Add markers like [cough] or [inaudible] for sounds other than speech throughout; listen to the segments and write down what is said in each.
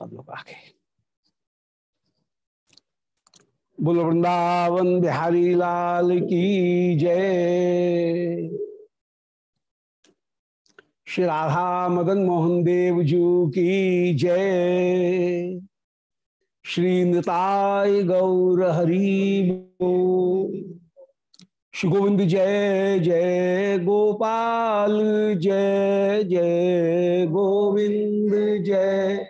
सब लोग आगे बुल, वृंदावन बिहारी लाल की जय। श्री राधा मदन मोहन देव जू की जय। श्री निताय गौर हरि श्री गोविंद जय जय गोपाल, जय जय गोविंद, जय।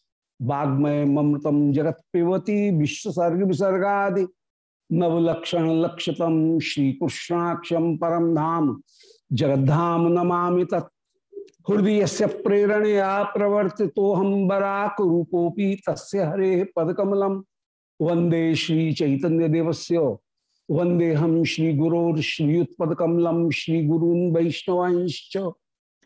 वाग्मय ममृतम जगत पिबती विश्वसर्ग विसर्गा नवलक्षण लक्षतम श्री कृष्णाक्षम परम धाम जगद्धाम नमा तत्। हृदय से प्रेरणया प्रवर्ति तो हम बराक रूपोपी तस्य हरे पदकमलम। वंदे श्री चैतन्य देवस्य वंदे हम श्री गुरोर्श्रीयुत्पकमलम श्री गुरून वैष्णवांश्च।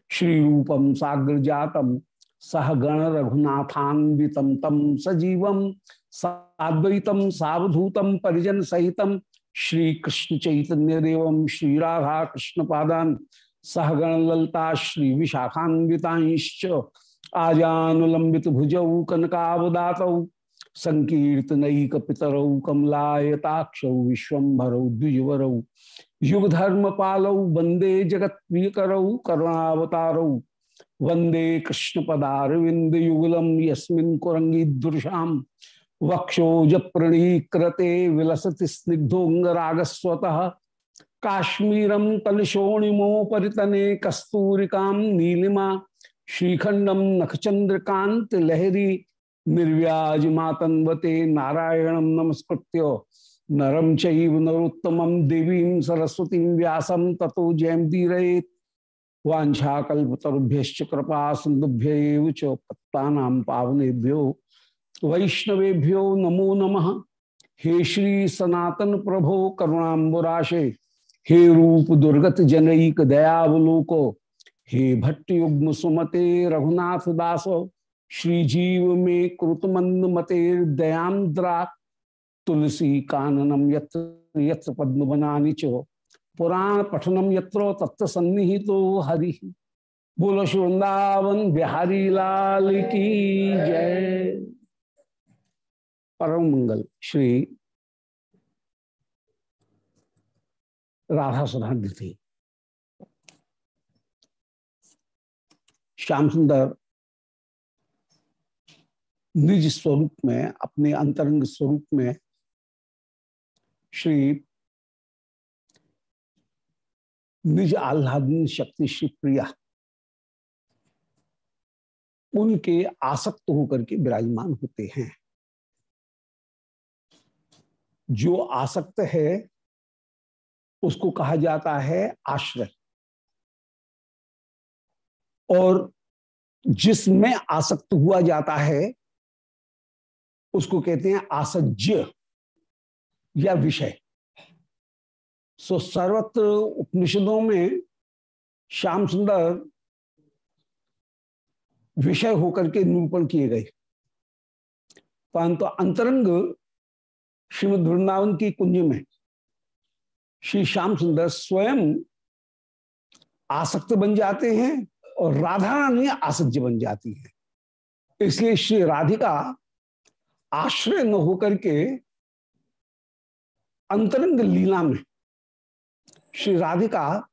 श्री रूपम साग्र जातम सह गण रघुनाथान्वितम तम सजीवम, साद्वैतम, सावधूतम, परिजन सहितम। श्री कृष्ण चैतन्य देवम श्री राधा कृष्ण पादान सहगण ललता, श्री विशाखान्विताश्च आजानुलंबित भुजौ, कनकावदात संकीर्तनक पितरौ कमलायताक्ष विश्वभरौ द्विजवरौ युगधर्म पालौ वंदे जगत करुणावतारौ वंदे कृष्ण पदारविंद युगलम यस्मिन् कुरंगीदृशाम वक्षोज प्रणीकृते विलसति स्निग्धोंगरागस्वतः काश्मीरम तलशोणिमोपरितने कस्तूरिकां नीलिमा श्रीखंडम नखचंद्रकांत लहरी, निर्व्याज मातन्वते नारायणं नमस्कृत्य। नरम चैव नरोत्तमं देवीं सरस्वतीं व्यासं ततो जयंतीरेत वाछाकल्पतरुभ्य कृपा सिंधुभ्य पत्ता पावनेभ्यो वैष्णवेभ्यो नमो नमः। हे श्री सनातन प्रभो करुणाबुराशे हे रूप दुर्गत जनईक दयावलोको, हे भट्ट युग्म सुमते रघुनाथ दास, श्री जीव में कृतमंद मते दयांद्रा तुलसी काननम यत्र यत्र पद्म बनानी चो पुराण पठनम यत्रो तत्व सन्निहितो हरि। बोलो वृंदावन बिहारी लाल की जय। परम मंगल, श्री राधा सुधान थी श्याम सुंदर निज स्वरूप में, अपने अंतरंग स्वरूप में, श्री निज आह्लादन शक्ति श्री प्रिया। उनके आसक्त होकर के विराजमान होते हैं। जो आसक्त है, उसको कहा जाता है आश्रय। और जिसमें आसक्त हुआ जाता है, उसको कहते हैं आसज्य या विषय। सो सर्वत्र उपनिषदों में श्याम सुंदर विषय होकर के निरूपण किए गए। परंतु अंतरंग श्रीमद वृंदावन की कुंज में श्री श्याम सुंदर स्वयं आसक्त बन जाते हैं और राधा रानी आसज्य बन जाती है। इसलिए श्री राधिका आश्रय न होकर के अंतरंग लीला में श्री राधिका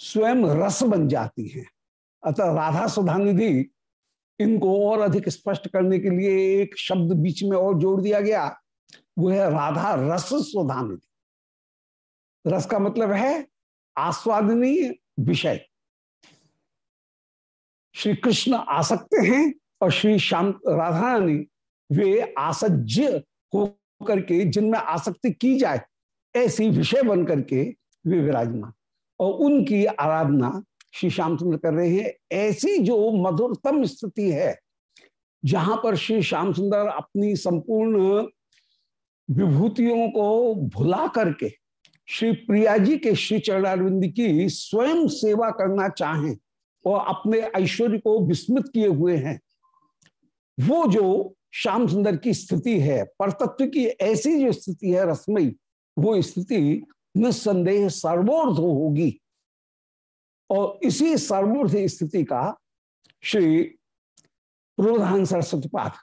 स्वयं रस बन जाती हैं। अतः राधा सुधा निधि इनको और अधिक स्पष्ट करने के लिए एक शब्द बीच में और जोड़ दिया गया। वो है राधा रस सुधा निधि रस का मतलब है आस्वादनीय विषय। श्री कृष्ण आसक्त हैं और श्री श्याम राधा रानी वे आसज्य हो करके जिनमें आसक्ति की जाए, ऐसी विषय बन करके वे विराजमान। और उनकी आराधना श्री श्याम सुंदर कर रहे हैं। ऐसी जो मधुरतम स्थिति है, जहाँ पर श्री श्याम सुंदर अपनी संपूर्ण विभूतियों को भुला करके श्री प्रिया जी के श्री चरणारविंद की स्वयं सेवा करना चाहें और अपने ऐश्वर्य को विस्मृत किए हुए हैं, वो जो श्याम सुंदर की स्थिति है, परतत्व की ऐसी जो स्थिति है रसमई वो स्थिति निस्संदेह सर्वोर्ध होगी। और इसी सर्वोर्ध स्थिति का श्री प्रोधान सरस्वती पाठ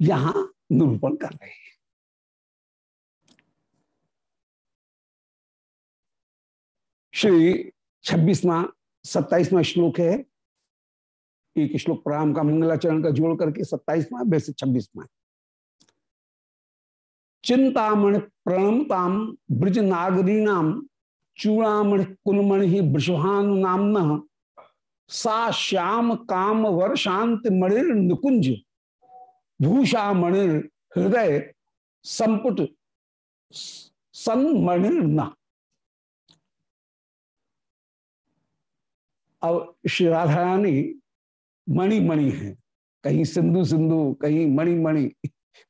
यहाँ निरूपण कर रहे हैं। श्री छब्बीसवा, सत्ताईसवा श्लोक है। एक श्लोक प्राम का मंगलाचरण का जोड़ करके सत्ताईसवा, वैसे छब्बीसवा चिंतामण प्रणमताम ब्रज नागरीणाम चूड़ामण कुलमण ही वृषभानु नाम सा श्याम काम वर्षांत मणिर निकुंज भूषा मणिर हृदय संपुट सन मणिर न अब श्री राधा रानी मणि मणि है। कहीं सिंधु सिंधु, कहीं मणि मणि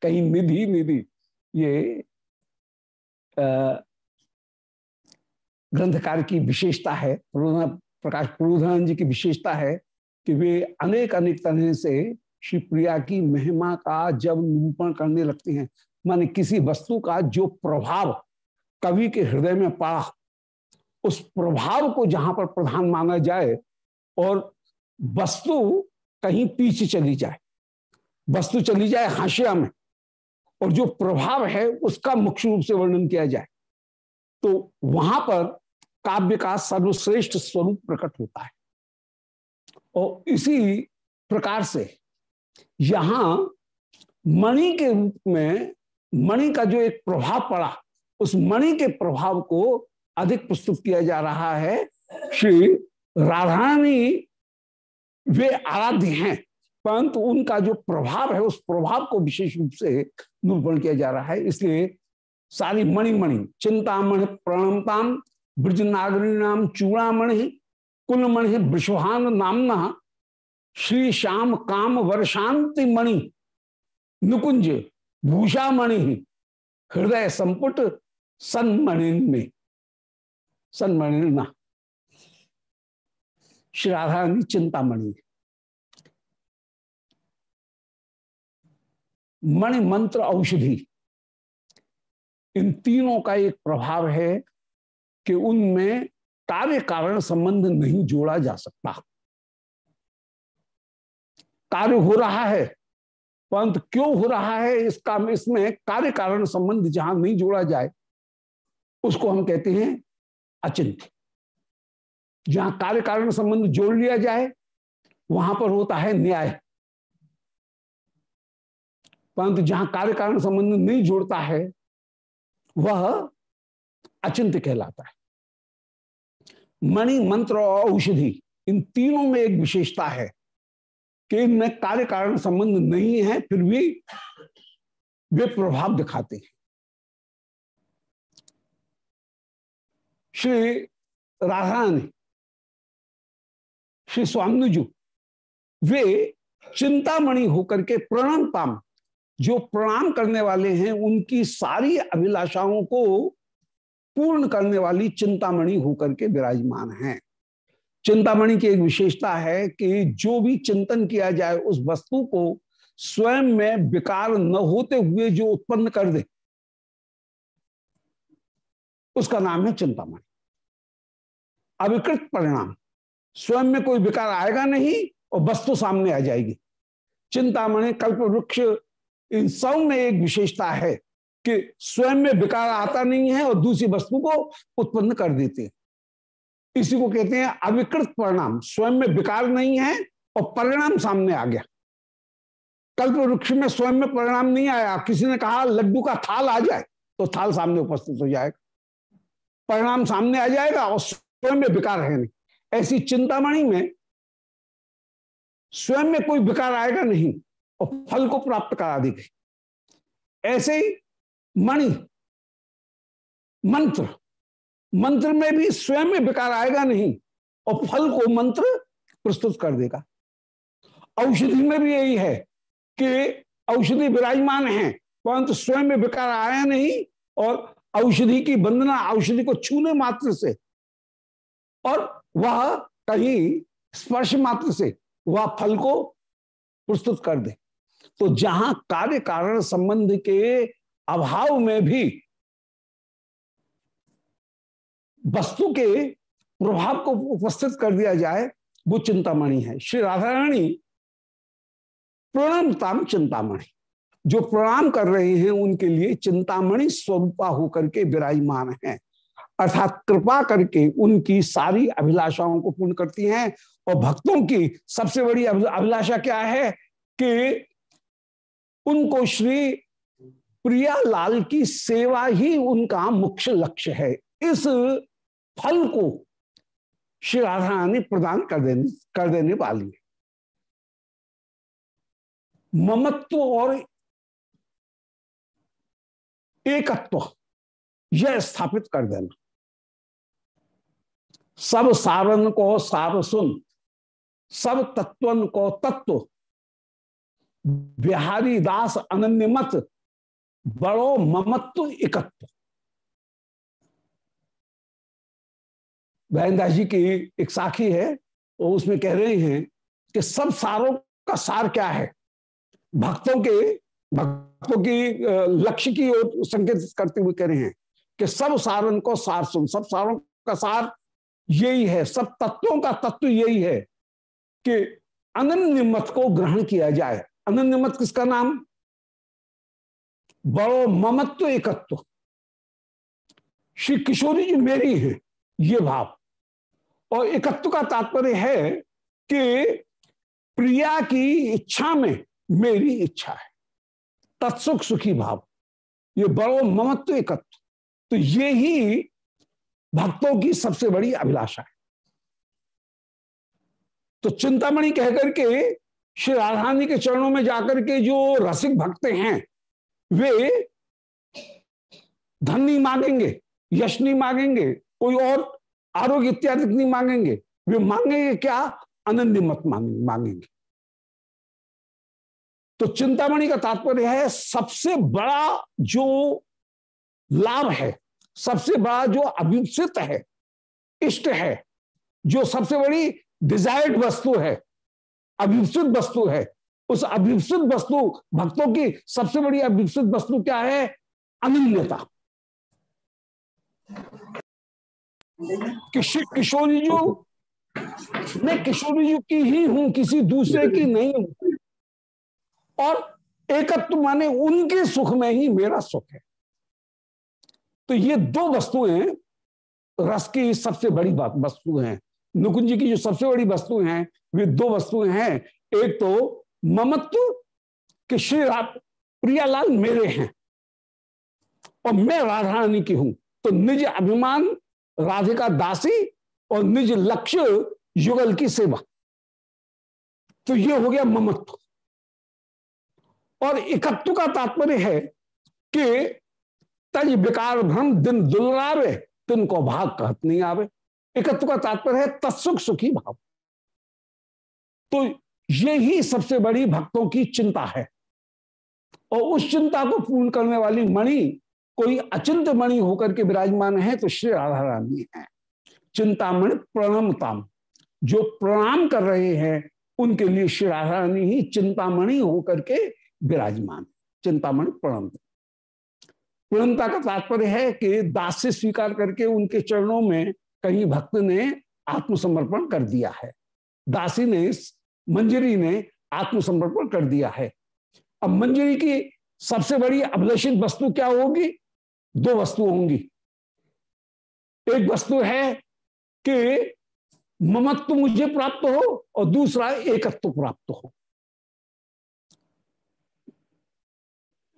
कहीं निधि निधि। ये ग्रंथकार की विशेषता है प्रकाश प्रबोधन जी की विशेषता है कि वे अनेक अनेक तरह से श्री प्रिया की महिमा का जब निरूपण करने लगते हैं। माने किसी वस्तु का जो प्रभाव कवि के हृदय में पड़ा, उस प्रभाव को जहाँ पर प्रधान माना जाए और वस्तु कहीं पीछे चली जाए। वस्तु चली जाए हाशिया में और जो प्रभाव है उसका मुख्य रूप से वर्णन किया जाए तो वहाँ पर काव्य का सर्वश्रेष्ठ स्वरूप प्रकट होता है। और इसी प्रकार से यहाँ मणि के रूप में, मणि का जो एक प्रभाव पड़ा, उस मणि के प्रभाव को अधिक प्रस्तुत किया जा रहा है। श्री राधानी वे आराध्य हैं। परंतु उनका जो प्रभाव है, उस प्रभाव को विशेष रूप से निरूपण किया जा रहा है। इसलिए सारी मणि मणि चिंतामणि, प्रणमताम ब्रज नागरी नाम चूड़ामणि, कुलमणि, वृषभान नामना श्री श्याम काम वर्षांति मणि नुकुंज भूषा मणि हृदय संपुट सन्मणि में सन्मणि ना श्री राधा चिंतामणि। मणि मंत्र औषधि। इन तीनों का एक प्रभाव है कि उनमें कार्य कारण संबंध नहीं जोड़ा जा सकता। कार्य हो रहा है, परंतु क्यों हो रहा है इसका इसमें कार्य कारण संबंध जहाँ नहीं जोड़ा जाए, उसको हम कहते हैं अचिंत। जहाँ कार्य कारण संबंध जोड़ लिया जाए, वहाँ पर होता है न्याय। परंतु जहाँ कार्य कारण संबंध नहीं जोड़ता है, वह अचिंत कहलाता है। मणि, मंत्र और औषधि, इन तीनों में एक विशेषता है कि इनमें कार्य कारण संबंध नहीं है, फिर भी वे प्रभाव दिखाते हैं। श्री राधा ने श्री स्वामी जी वे चिंतामणि होकर के प्रणमताम जो प्रणाम करने वाले हैं, उनकी सारी अभिलाषाओं को पूर्ण करने वाली चिंतामणि होकर के विराजमान हैं। चिंतामणि की एक विशेषता है कि जो भी चिंतन किया जाए, उस वस्तु को स्वयं में विकार न होते हुए जो उत्पन्न कर दे, उसका नाम है चिंतामणि। अविकृत परिणाम। स्वयं में कोई विकार आएगा नहीं और वस्तु सामने आ जाएगी। चिंतामणि कल्प वृक्ष इन सब में एक विशेषता है कि स्वयं में विकार आता नहीं है और दूसरी वस्तु को उत्पन्न कर देते हैं। इसी को कहते हैं अविकृत परिणाम। स्वयं में विकार नहीं है और परिणाम सामने आ गया। कल्प वृक्ष में स्वयं में परिणाम नहीं आया। किसी ने कहा, लड्डू का थाल आ जाए तो थाल सामने उपस्थित हो जाएगा। परिणाम सामने आ जाएगा और स्वयं में विकार है नहीं। ऐसी चिंतामणि में स्वयं में कोई विकार आएगा नहीं। और फल को प्राप्त करा देगी ऐसे ही मणि, मंत्र मंत्र में भी स्वयं में विकार आएगा नहीं और फल को मंत्र प्रस्तुत कर देगा। औषधि में भी यही है कि औषधि विराजमान है, परंतु स्वयं में विकार आया नहीं और औषधि की वंदना, औषधि को छूने मात्र से और वह कहीं स्पर्श मात्र से वह फल को प्रस्तुत कर दे। तो जहाँ कार्य कारण संबंध के अभाव में भी वस्तु के प्रभाव को उपस्थित कर दिया जाए, वो चिंतामणि है। श्री राधा रानी प्रणामताम चिंतामणि। जो प्रणाम कर रहे हैं, उनके लिए चिंतामणि स्वरूपा होकर के विराजमान है। अर्थात कृपा करके उनकी सारी अभिलाषाओं को पूर्ण करती हैं। और भक्तों की सबसे बड़ी अभिलाषा क्या है? कि उनको श्री प्रिया लाल की सेवा ही उनका मुख्य लक्ष्य है। इस फल को श्री राधा रानी प्रदान कर देने कर देने वाली है। ममत्व और एकत्व, यह स्थापित कर देना। सब सारन को सार सुन, सब तत्वन को तत्व बिहारी दास अनन्य मत बड़ो ममत्व एकत्व। बहनदास जी की एक साखी है, वो उसमें कह रहे हैं कि सब सारों का सार क्या है? भक्तों के, भक्तों की लक्ष्य की ओर संकेत करते हुए कह रहे हैं कि सब सारन को सार सुन, सब सारों का सार यही है, सब तत्वों का तत्व यही है कि अनन्य मत को ग्रहण किया जाए। अनन्य मत किसका नाम बड़ो ममत्व एकत्व श्री किशोरी जी मेरी है ये भाव और एकत्व का तात्पर्य है कि प्रिया की इच्छा में मेरी इच्छा है तत्सुख सुखी भाव ये बड़ो ममत्व एकत्व तो ये ही भक्तों की सबसे बड़ी अभिलाषा है तो चिंतामणि कहकर के श्री राधानी के चरणों में जाकर के जो रसिक भक्त हैं, वे धन नहीं मांगेंगे, यश नहीं मांगेंगे, कोई और आरोग्य इत्यादि नहीं मांगेंगे, वे मांगेंगे क्या? अनन्य मत मांगेंगे। तो चिंतामणि का तात्पर्य है, सबसे बड़ा जो लाभ है, सबसे बड़ा जो अभिप्सित है, इष्ट है, जो सबसे बड़ी डिजायर्ड वस्तु है अभिप्सित वस्तु है। उस अभिप्सित वस्तु, भक्तों की सबसे बड़ी अभिप्सित वस्तु क्या है? अनन्यता। किशोरी जो मैं किशोरी जी की ही हूँ, किसी दूसरे की नहीं हूँ। और एकत्व माने उनके सुख में ही मेरा सुख है। तो ये दो वस्तुएँ रस की सबसे बड़ी बात, वस्तु हैं। नुकुंज की जो सबसे बड़ी वस्तु हैं, वे दो वस्तुएँ हैं। एक तो ममत्व कि श्री प्रियालाल मेरे हैं और मैं राधा रानी की हूँ। तो निज अभिमान, राधिका दासी और निज लक्ष्य, युगल की सेवा। तो ये हो गया ममत्व। और इकत्व का तात्पर्य है कि तज विकार भ्रम, दिन दुलरावे तिन को भाग कहत नहीं आवे। एकत्व का तात्पर्य है तत्सुख सुखी भाव। तो ये ही सबसे बड़ी भक्तों की चिंता है। और उस चिंता को पूर्ण करने वाली मणि, कोई अचिंत मणि होकर के विराजमान है तो श्री राधा रानी है। चिंतामणि प्रणमताम। जो प्रणाम कर रहे हैं, उनके लिए श्री राधा रानी ही चिंतामणि होकर के विराजमान चिंतामणि प्रणम पूर्णता का तात्पर्य है कि दास से स्वीकार करके उनके चरणों में कहीं भक्त ने आत्मसमर्पण कर दिया है। दासी ने मंजरी ने आत्मसमर्पण कर दिया है। अब मंजरी की सबसे बड़ी अभिलषित वस्तु क्या होगी? दो वस्तु होंगी। एक वस्तु है कि ममत्व मुझे प्राप्त हो और दूसरा एकत्व प्राप्त हो।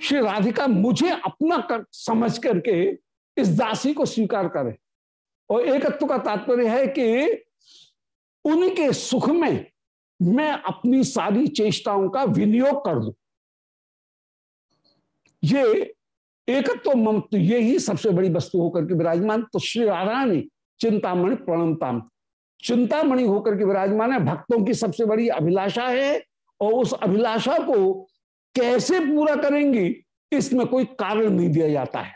श्री राधिका मुझे अपना कर, समझ करके इस दासी को स्वीकार करे। और एकत्व का तात्पर्य है कि उनके सुख में मैं अपनी सारी चेष्टाओं का विनियोग कर दू। ये एकत्व ममत्व ये ही सबसे बड़ी वस्तु होकर के विराजमान। तो श्री राधारानी चिंतामणि प्रणमताम। चिंतामणि होकर के विराजमान है, भक्तों की सबसे बड़ी अभिलाषा है और उस अभिलाषा को कैसे पूरा करेंगी, इसमें कोई कारण नहीं दिया जाता है।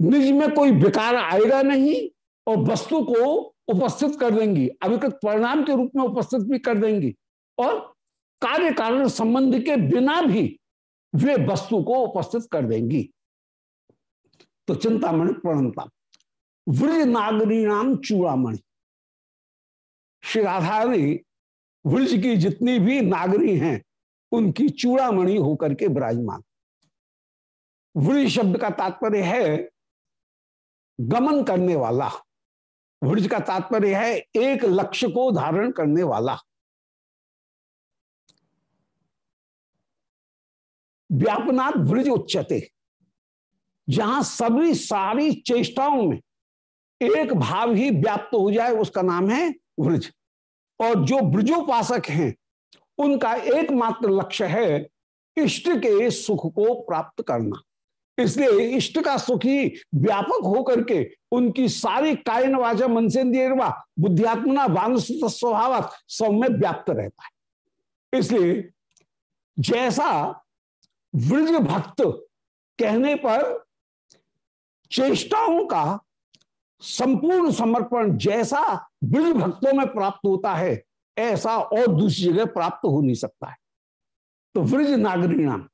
निज में कोई विकार आएगा नहीं और वस्तु को उपस्थित कर देंगी अभिकृत परिणाम के रूप में उपस्थित भी कर देंगी और कार्य कारण संबंध के बिना भी वे वस्तु को उपस्थित कर देंगी। तो चिंतामणि प्रणता वृज नागरी नाम चूड़ामणि। श्री राधा ने वृज की जितनी भी नागरी हैं, उनकी चूड़ामणि होकर के विराजमान। वृज शब्द का तात्पर्य है गमन करने वाला। वृज का तात्पर्य है एक लक्ष्य को धारण करने वाला। व्यापनाथ वृज उच्चते जहाँ सभी सारी चेष्टाओं में एक भाव ही व्याप्त हो जाए, उसका नाम है वृज। और जो ब्रजोपासक हैं, उनका एकमात्र लक्ष्य है इष्ट के सुख को प्राप्त करना। इसलिए इष्ट का सुखी व्यापक होकर के उनकी सारी कायन वाचा मन से बुद्धियात्मना वानुसुत स्वभाव सब में व्याप्त रहता है। इसलिए जैसा वृज भक्त कहने पर चेष्टाओं का संपूर्ण समर्पण जैसा ब्रज भक्तों में प्राप्त होता है, ऐसा और दूसरी जगह प्राप्त हो नहीं सकता है। तो वृज नागरी नाम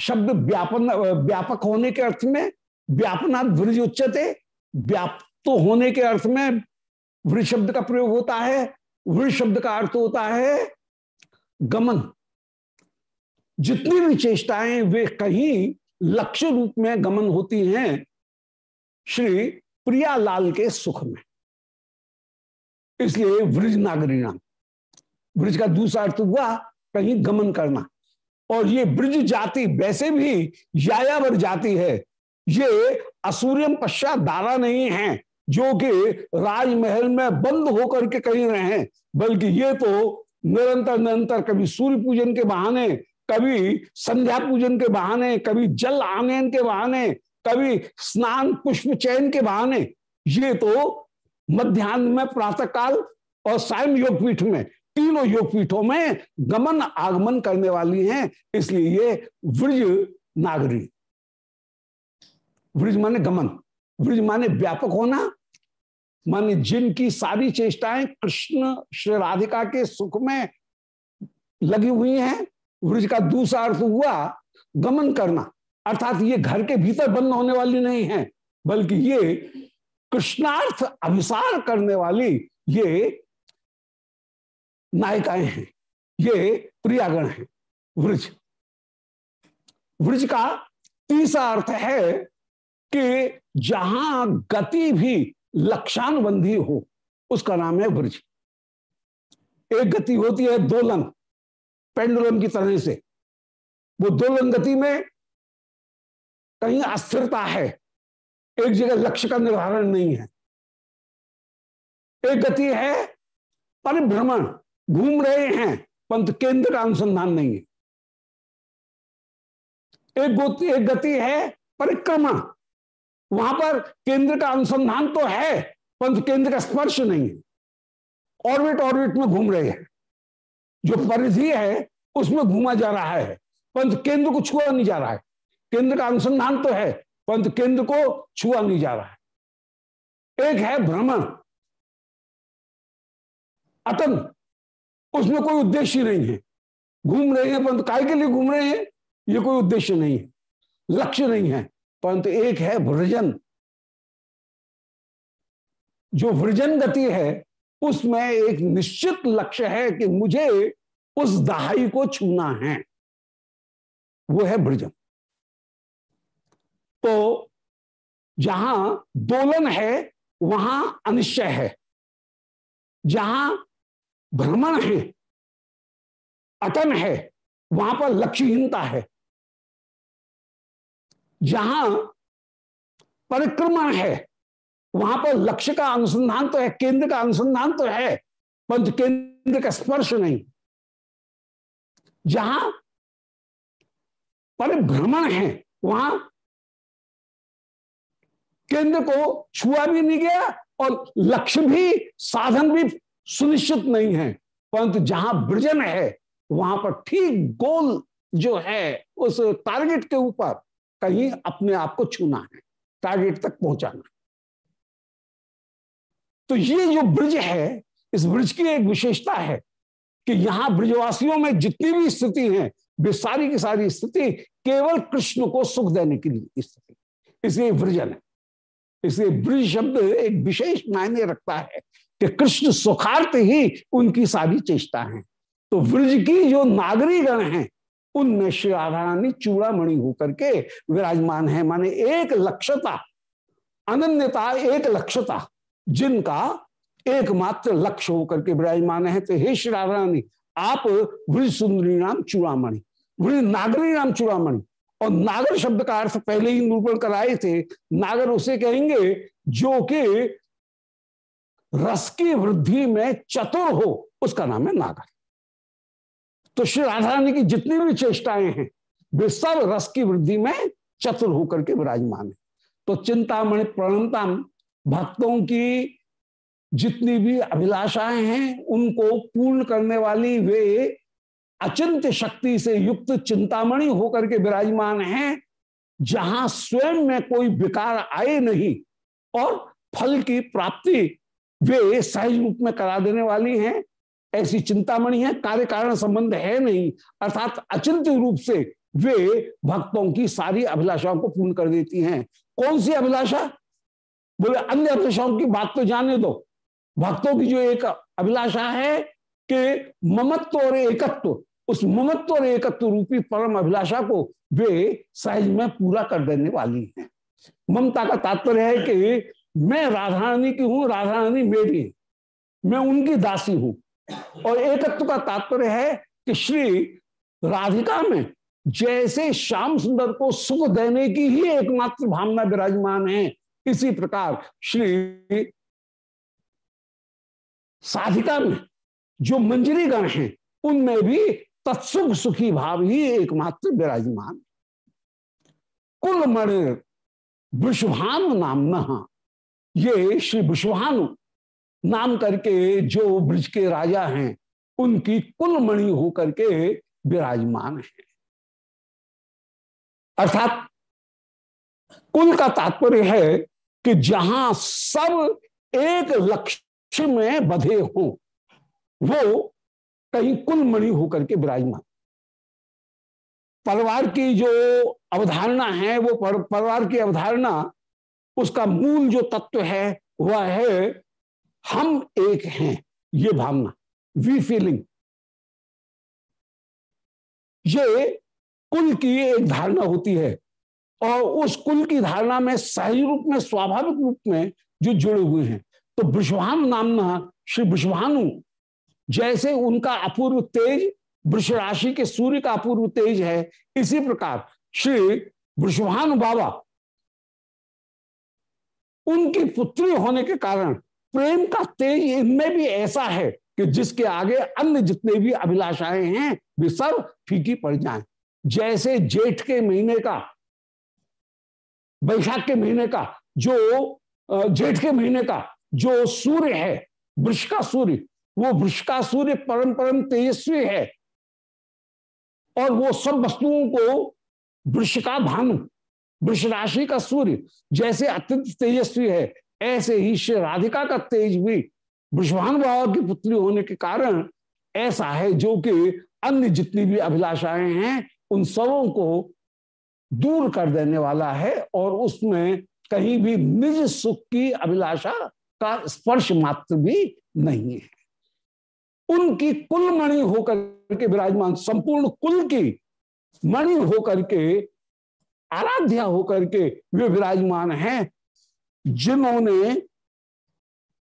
शब्द व्यापन व्यापक होने के अर्थ में व्यापना वृज उच्चते, व्याप्त होने के अर्थ में वृज शब्द का प्रयोग होता है वृज शब्द का अर्थ होता है गमन। जितनी भी चेष्टाएँ वे कहीं लक्ष्य रूप में गमन होती हैं, श्री प्रियालाल के सुख में। इसलिए वृज नागरी नाम। ब्रज का दूसरा अर्थ हुआ कहीं गमन करना। और ये ब्रज जाति वैसे भी यायावर जाति है। ये असूर्यम पश्चात दारा नहीं है, जो कि राजमहल में बंद होकर के कहीं रहे बल्कि ये तो निरंतर निरंतर कभी सूर्य पूजन के बहाने, कभी संध्या पूजन के बहाने, कभी जल आनयन के बहाने, कभी स्नान पुष्प चयन के बहाने, ये तो मध्यान्ह में प्रातः काल और सायं योगपीठ में तीनों योगपीठों में गमन आगमन करने वाली हैं, इसलिए ये व्रज नागरी। व्रज माने गमन व्रज माने व्यापक होना, माने जिनकी सारी चेष्टाएँ कृष्ण श्री राधिका के सुख में लगी हुई हैं व्रज का दूसरा अर्थ हुआ गमन करना। अर्थात ये घर के भीतर बंद होने वाली नहीं है, बल्कि ये कृष्णार्थ अभिसार करने वाली ये नायिकाएँ हैं। ये प्रियागण हैं, वृज। वृज का तीसरा अर्थ है कि जहाँ गति भी लक्षानुबंधी हो, उसका नाम है वृज। एक गति होती है दोलन, पेंडुलम की तरह से। वो दोलन गति में कहीं अस्थिरता है, एक जगह लक्ष्य का निर्धारण नहीं है। एक गति है परिभ्रमण घूम रहे हैं, पंत केंद्र अनुसंधान नहीं है। एक गति एक गति है परिक्रमण वहाँ पर केंद्र का अनुसंधान तो है, पंत केंद्र का स्पर्श नहीं है। ऑर्बिट ऑर्बिट में घूम रहे हैं। जो परिधि है, उसमें घूमा जा रहा है। पंत केंद्र को छुआ नहीं जा रहा है। केंद्र का अनुसंधान तो है, पंत केंद्र को छुआ नहीं जा रहा है। एक है भ्रमण। अतन उसमें कोई उद्देश्य नहीं है। घूम रहे हैं, परंतु काय के लिए घूम रहे हैं? ये कोई उद्देश्य नहीं है। लक्ष्य नहीं है। परंतु एक है वृजन। जो वृजन गति है, उसमें एक निश्चित लक्ष्य है कि मुझे उस दहाई को छूना है। वो है वृजन। तो जहाँ दोलन है, वहाँ अनिश्चय है। जहाँ भ्रमण है, अटन है, वहाँ पर लक्ष्यहीनता है। जहाँ परिक्रमण है, वहाँ पर लक्ष्य का अनुसंधान तो है, केंद्र का अनुसंधान तो है पंच केंद्र का स्पर्श नहीं। जहाँ परिभ्रमण है, वहाँ केंद्र को छुआ भी नहीं गया और लक्ष्य भी, साधन भी सुनिश्चित नहीं है, परंतु जहाँ ब्रजन है, वहाँ पर ठीक गोल जो है, उस टारगेट के ऊपर कहीं अपने आप को छूना है टारगेट तक पहुंचाना तो ये जो ब्रिज है, इस ब्रिज की एक विशेषता है कि यहाँ ब्रिजवासियों में जितनी भी स्थिति है, वे सारी की सारी स्थिति केवल कृष्ण को सुख देने के लिए स्थिति इसलिए ब्रजन है। इसलिए ब्रिज शब्द एक विशेष मायने रखता है कि कृष्ण सुखार्थ ही उनकी सारी चेष्टा है। तो ब्रज की जो नागरी गण है, उनमें श्री राधा रानी चूड़ामणि होकर के विराजमान है। माने एक लक्ष्यता अनन्यता एक लक्ष्यता जिनका एकमात्र लक्ष्य होकर के विराजमान है। तो हे श्री राधा रानी आप वृज सुंदरी नाम चूड़ामणि वृज नागरी नाम चूड़ामणि, और नागर शब्द का अर्थ पहले ही निरूपण कराए थे। नागर उसे कहेंगे जो कि रस की वृद्धि में चतुर हो, उसका नाम है नागर तो श्री राधा रानी की जितनी भी चेष्टाएँ हैं, वे सब रस की वृद्धि में चतुर होकर के विराजमान है। तो चिंतामणि प्रणमता भक्तों की जितनी भी अभिलाषाएँ हैं, उनको पूर्ण करने वाली वे अचिंत शक्ति से युक्त चिंतामणि होकर के विराजमान हैं, जहाँ स्वयं में कोई विकार आए नहीं और फल की प्राप्ति वे सहज रूप में करा देने वाली हैं। ऐसी चिंतामणि है, कार्य कारण संबंध है नहीं। अर्थात अचिंत रूप से वे भक्तों की सारी अभिलाषाओं को पूर्ण कर देती हैं। कौन सी अभिलाषा? बोले, अन्य अभिलाषाओं की बात तो जाने दो। भक्तों की जो एक अभिलाषा है कि ममत्व और एकत्व, उस ममत्व और एकत्व रूपी परम अभिलाषा को वे सहज में पूरा कर देने वाली है। ममता का तात्पर्य है कि मैं राधारानी की हूँ, राधारानी मेरी। मैं उनकी दासी हूँ। और एकत्व का तात्पर्य है कि श्री राधिका में जैसे श्याम सुंदर को सुख देने की ही एकमात्र भावना विराजमान है, इसी प्रकार श्री साधिका में जो मंजरी गण हैं, उनमें भी तत्सुख सुखी भाव ही एकमात्र विराजमान। कुल मणि विश्वानु नाम न ये श्री विश्वानु नाम करके जो ब्रज के राजा हैं, उनकी कुल मणि होकर के विराजमान है। अर्थात कुल का तात्पर्य है कि जहाँ सब एक लक्ष्य में बधे हो, वो कहीं कुल मणि होकर के विराजमान। परिवार की जो अवधारणा है, वो परिवार की अवधारणा उसका मूल जो तत्व है, वह है, हम एक हैं, ये भावना वी फीलिंग ये कुल की एक धारणा होती है, और उस कुल की धारणा में सही रूप में, स्वाभाविक रूप में जो जुड़े हुए हैं। तो विश्वानु नामना श्री विश्वानु, जैसे उनका अपूर्व तेज, वृष राशि के सूर्य का अपूर्व तेज है, इसी प्रकार श्री वृषभानु बाबा उनकी पुत्री होने के कारण प्रेम का तेज इनमें भी ऐसा है कि जिसके आगे अन्य जितने भी अभिलाषाएँ हैं, वे सब फीकी पड़ जाएँ। जैसे जेठ के महीने का, वैशाख के महीने का, जो जेठ के महीने का जो सूर्य है, वृक्ष का सूर्य, वो वृक्ष का सूर्य परम परम तेजस्वी है। और वो सब वस्तुओं को वृक्ष का भानु वृक्ष राशि का सूर्य जैसे अत्यंत तेजस्वी है, ऐसे ही श्री राधिका का तेज भी वृषभान बाबा की पुत्री होने के कारण ऐसा है जो कि अन्य जितनी भी अभिलाषाएँ हैं, उन सबों को दूर कर देने वाला है और उसमें कहीं भी निज सुख की अभिलाषा का स्पर्श मात्र भी नहीं है। उनकी कुल मणि होकर के विराजमान, संपूर्ण कुल की मणि होकर के आराध्या होकर के वे विराजमान हैं, जिन्होंने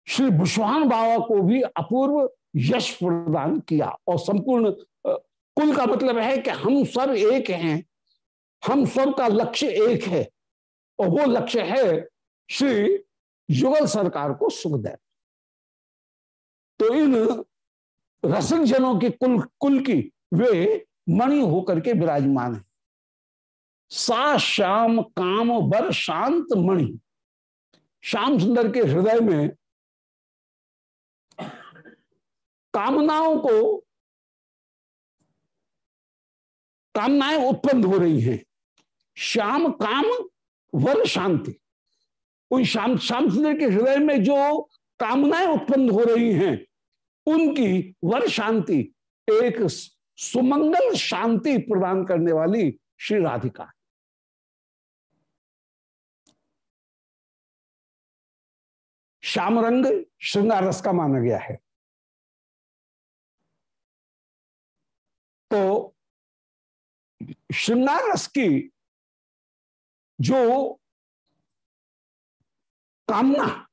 श्री भुषवान बाबा को भी अपूर्व यश प्रदान किया। और संपूर्ण कुल का मतलब है कि हम सब एक हैं, हम सब का लक्ष्य एक है, और वो लक्ष्य है श्री युगल सरकार को सुख दे तो इन रसिक जनों की कुल कुल की वे मणि होकर के विराजमान है। सा श्याम काम बर शांत मणि। श्याम सुंदर के हृदय में कामनाओं को, कामनाएँ उत्पन्न हो रही हैं। श्याम काम वर शांति। उन श्याम श्याम सुंदर के हृदय में जो कामनाएँ उत्पन्न हो रही हैं, उनकी वर शांति, एक सुमंगल शांति प्रदान करने वाली श्री राधिका। श्याम रंग श्रृंगार रस का माना गया है। तो श्रृंगार रस की जो कामना,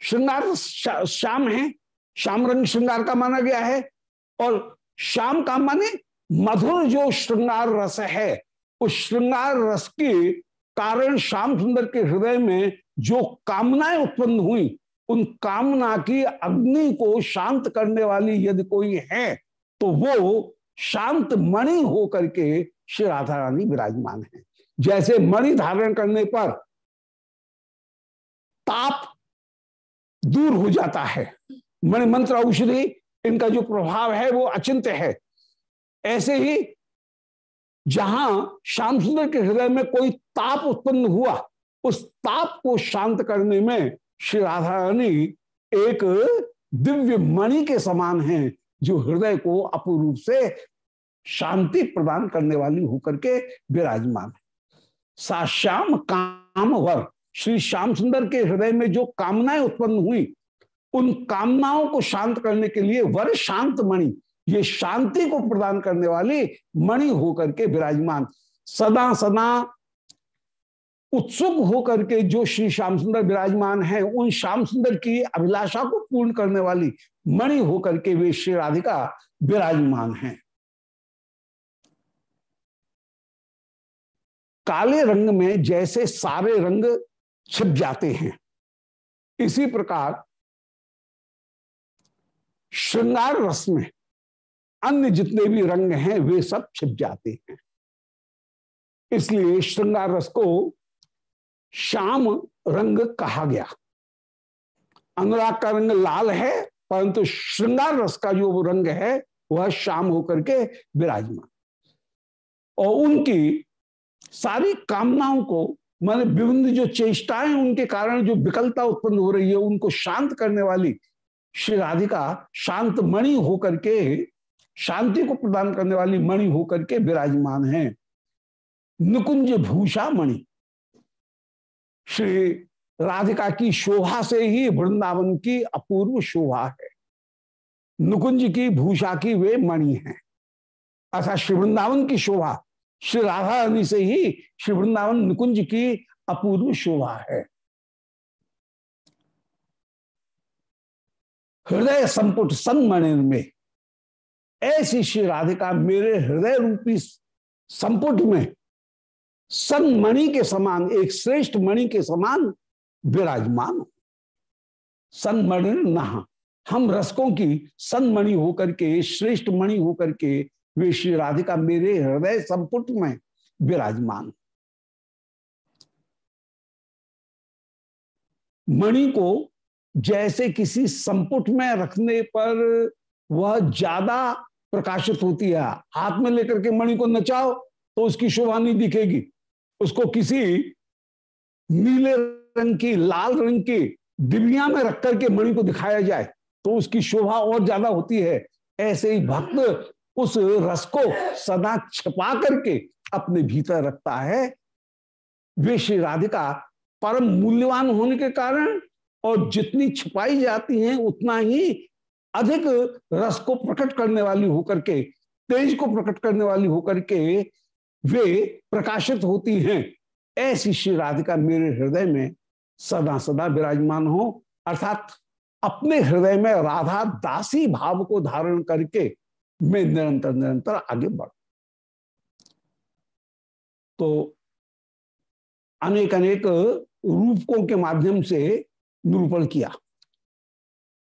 श्रृंगार श्याम है श्याम रंग श्रृंगार का माना गया है, और श्याम का माने मधुर जो श्रृंगार रस है, उस श्रृंगार रस के कारण श्याम सुंदर के हृदय में जो कामनाएँ उत्पन्न हुई उन कामना की अग्नि को शांत करने वाली यदि कोई है तो वो शांत मणि हो करके श्री राधा रानी विराजमान है। जैसे मणि धारण करने पर ताप दूर हो जाता है। मणि मंत्र औषधि, इनका जो प्रभाव है, वो अचिंत्य है। ऐसे ही जहाँ श्याम सुंदर के हृदय में कोई ताप उत्पन्न हुआ, उस ताप को शांत करने में श्री राधा रानी एक दिव्य मणि के समान हैं, जो हृदय को अपूर्व से शांति प्रदान करने वाली होकर के विराजमान है। सा श्याम काम वर, श्री श्याम सुंदर के हृदय में जो कामनाएँ उत्पन्न हुई, उन कामनाओं को शांत करने के लिए वर शांत मणि, ये शांति को प्रदान करने वाली मणि होकर के विराजमान। सदा सदा उत्सुक होकर के जो श्री श्याम सुंदर विराजमान है, उन श्याम सुंदर की अभिलाषा को पूर्ण करने वाली मणि होकर के वे श्री राधिका विराजमान हैं। काले रंग में जैसे सारे रंग छिप जाते हैं। इसी प्रकार श्रृंगार रस में अन्य जितने भी रंग हैं, वे सब छिप जाते हैं। इसलिए श्रृंगार रस को श्याम रंग कहा गया। अनुराग का रंग लाल है, परंतु श्रृंगार रस का जो रंग है, वह श्याम होकर के विराजमान। और उनकी सारी कामनाओं को, माने विभिन्न जो चेष्टाएँ, उनके कारण जो विकलता उत्पन्न हो रही है, उनको शांत करने वाली श्री राधिका शांत मणि होकर के, शांति को प्रदान करने वाली मणि होकर के विराजमान है। नुकुंज भूषा मणि। श्री राधिका की शोभा से ही वृंदावन की अपूर्व शोभा है। नुकुंज की भूषा की वे मणि है। अर्थात श्री वृंदावन की शोभा, श्री राधा रानी से ही श्री वृंदावन नुकुंज की अपूर्व शोभा है। हृदय संपुट संगमणि में, ऐसी श्री राधिका मेरे हृदय रूपी संपुट में संगमणि के समान, एक श्रेष्ठ मणि के समान विराजमान। संगमणि नहा। हम रसकों की संगमणि होकर के, श्रेष्ठ मणि होकर के, वे श्री राधिका मेरे हृदय संपुट में विराजमान। मणि को जैसे किसी संपुट में रखने पर वह ज़्यादा प्रकाशित होती है। हाथ में लेकर के मणि को नचाओ तो उसकी शोभा नहीं दिखेगी। उसको किसी नीले रंग की, लाल रंग की दिव्या में रख करके मणि को दिखाया जाए तो उसकी शोभा और ज़्यादा होती है। ऐसे ही भक्त उस रस को सदा छिपा करके अपने भीतर रखता है। वे श्री राधिका परम मूल्यवान होने के कारण और जितनी छिपाई जाती हैं, उतना ही अधिक रस को प्रकट करने वाली होकर के, तेज को प्रकट करने वाली होकर के वे प्रकाशित होती हैं। ऐसी श्री राधिका मेरे हृदय में सदा सदा विराजमान हो, अर्थात अपने हृदय में राधा दासी भाव को धारण करके मैं निरंतर निरंतर आगे बढ़। तो अनेक अनेक रूपकों के माध्यम से निरूपण किया।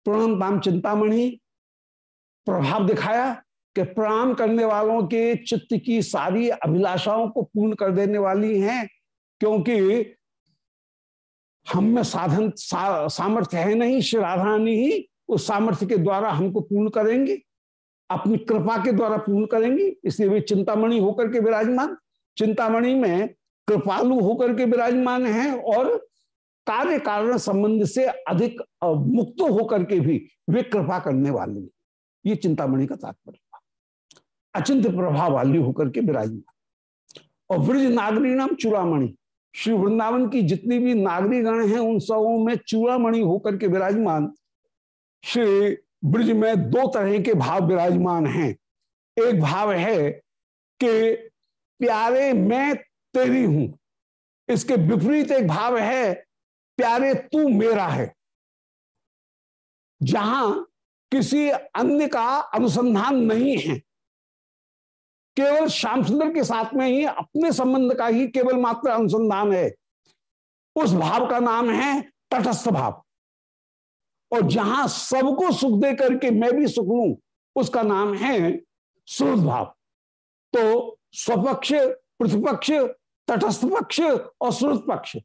प्रणम चिंतामणि, प्रभाव दिखाया कि प्रणाम करने वालों के चित्त की सारी अभिलाषाओं को पूर्ण कर देने वाली हैं क्योंकि हम में साधन सा, सामर्थ्य है नहीं श्री राधारानी ही उस सामर्थ्य के द्वारा हमको पूर्ण करेंगे अपनी कृपा के द्वारा पूर्ण करेंगी इसलिए वे चिंतामणि होकर के विराजमान। चिंतामणि में कृपालु होकर के विराजमान है और कार्य कारण संबंध से अधिक मुक्त होकर के भी वे कृपा करने वाली ये चिंतामणि का तात्पर्य। अचिंत प्रभाव वाली होकर के विराजमान। और ब्रज नागरी नाम चूड़ामणि। श्री वृंदावन की जितनी भी नागरी गण हैं, उन सबों में चूड़ामणि होकर के विराजमान। श्री ब्रज में दो तरह के भाव विराजमान हैं। एक भाव है कि प्यारे मैं तेरी हूँ। इसके विपरीत एक भाव है, प्यारे तू मेरा है। जहाँ किसी अन्य का अनुसंधान नहीं है। केवल श्याम सुंदर के साथ में ही, अपने संबंध का ही केवल मात्र अनुसंधान है। उस भाव का नाम है तटस्थ भाव। और जहाँ सबको सुख दे करके मैं भी सुख लू, उसका नाम है श्रुत भाव। तो स्वपक्ष, प्रतिपक्ष, तटस्थ पक्ष और श्रुत पक्ष,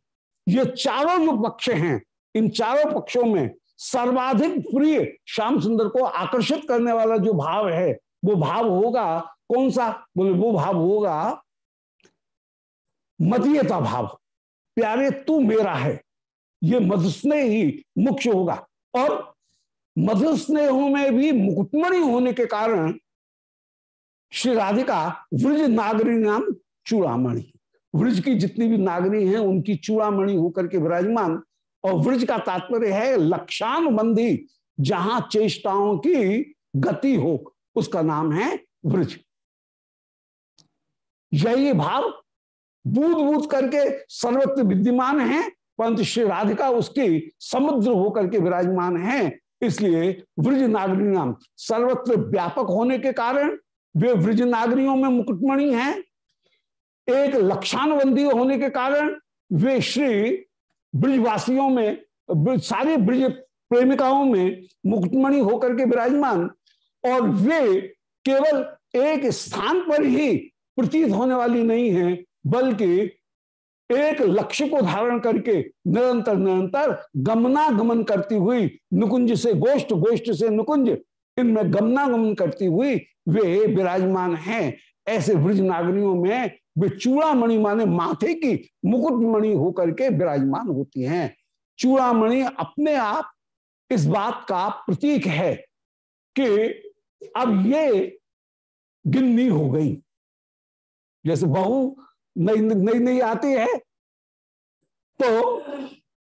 ये चारों जो पक्ष हैं, इन चारों पक्षों में सर्वाधिक प्रिय श्याम सुंदर को आकर्षित करने वाला जो भाव है, वो भाव होगा कौन सा? बोले, वो भाव होगा मदीयता भाव। प्यारे, तू मेरा है। ये मधुस्नेह ही मुख्य होगा। और मधुस्नेहों में भी मुकुटमणि होने के कारण श्री राधिका व्रज नागरी नाम चूड़ामणि। व्रज की जितनी भी नागरी हैं, उनकी चूड़ामणि होकर के विराजमान। और व्रज का तात्पर्य है लक्षानुबंधी, जहाँ चेष्टाओं की गति हो, उसका नाम है व्रज। यही भाव बूद बूद करके सर्वत्र विद्यमान है, परंतु श्री राधिका उसकी समुद्र होकर के विराजमान है। इसलिए व्रज नागरी नाम सर्वत्र व्यापक होने के कारण वे व्रज नागरियों में मुकुटमणि हैं। एक लक्षानबंदी होने के कारण वे श्री ब्रिजवासियों में, सारे ब्रिज प्रेमिकाओं में मुकुटमणि होकर के विराजमान और वे केवल एक स्थान पर ही प्रतीत होने वाली नहीं है, बल्कि एक लक्ष्य को धारण करके निरंतर निरंतर गमनागमन करती हुई नुकुंज से गोष्ठ गोष्ठ से नुकुंज, इनमें गमनागमन करती हुई वे विराजमान हैं। ऐसे ब्रज नागरियों में वे चूड़ामणि माने माथे की मुकुटमणि होकर के विराजमान होती हैं। चूड़ामणि अपने आप इस बात का प्रतीक है कि अब ये गिन्नी हो गई। जैसे बहू नई नई नई आती है तो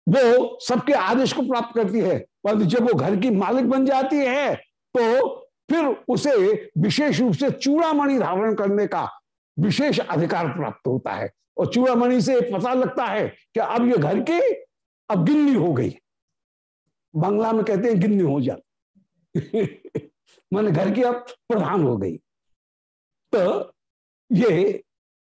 वो सबके आदेश को प्राप्त करती है। परंतु जब वो घर की मालिक बन जाती है तो फिर उसे विशेष रूप से चूड़ामणि धारण करने का विशेष अधिकार प्राप्त होता है। और चूड़ामणि से पता लगता है कि अब ये घर की, अब गिन्नी हो गई। बंगला में कहते हैं गिन्नी हो जा। [laughs] मैंने घर की अब प्रधान हो गई। तो ये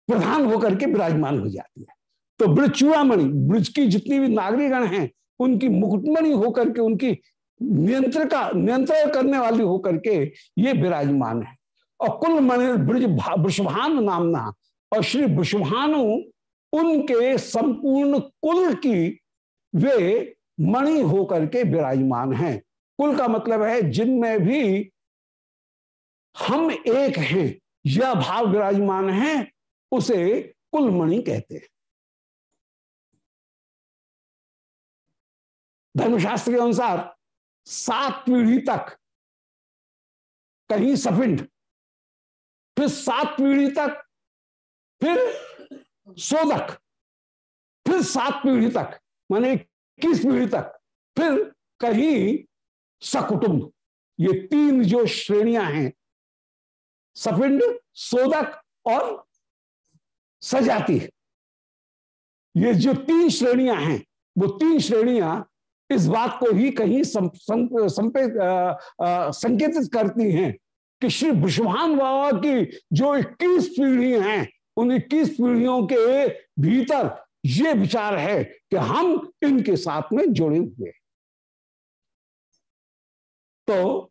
प्रधान होकर के विराजमान हो जाती है। तो ब्रज चूड़ामणि ब्रज की जितनी भी नागरिकगण हैं, उनकी मुकुटमणि होकर के, उनकी नियंत्रण का नियंत्रण करने वाली होकर के ये विराजमान है। और कुल मणि, ब्रज वृषभान नामना, और श्री वृषभानु, उनके संपूर्ण कुल की वे मणि होकर के विराजमान हैं। कुल का मतलब है, जिनमें भी हम एक हैं, यह भाव विराजमान है उसे कुलमणि कहते हैं। धर्मशास्त्र के अनुसार सात पीढ़ी तक कहीं सफिंड फिर सात पीढ़ी तक, फिर सोदक फिर सात पीढ़ी तक, माने इक्कीस पीढ़ी तक, फिर कहीं सकुटुंब। ये तीन जो श्रेणियाँ हैं, सपिंड सोदक और सजाती ये जो तीन श्रेणियाँ हैं, वो तीन श्रेणियाँ इस बात को ही कहीं संकेतित करती हैं कि श्री विश्वान बाबा की जो 21 पीढ़ी हैं, उन 21 पीढ़ियों के भीतर ये विचार है कि हम इनके साथ में जुड़े हुए तो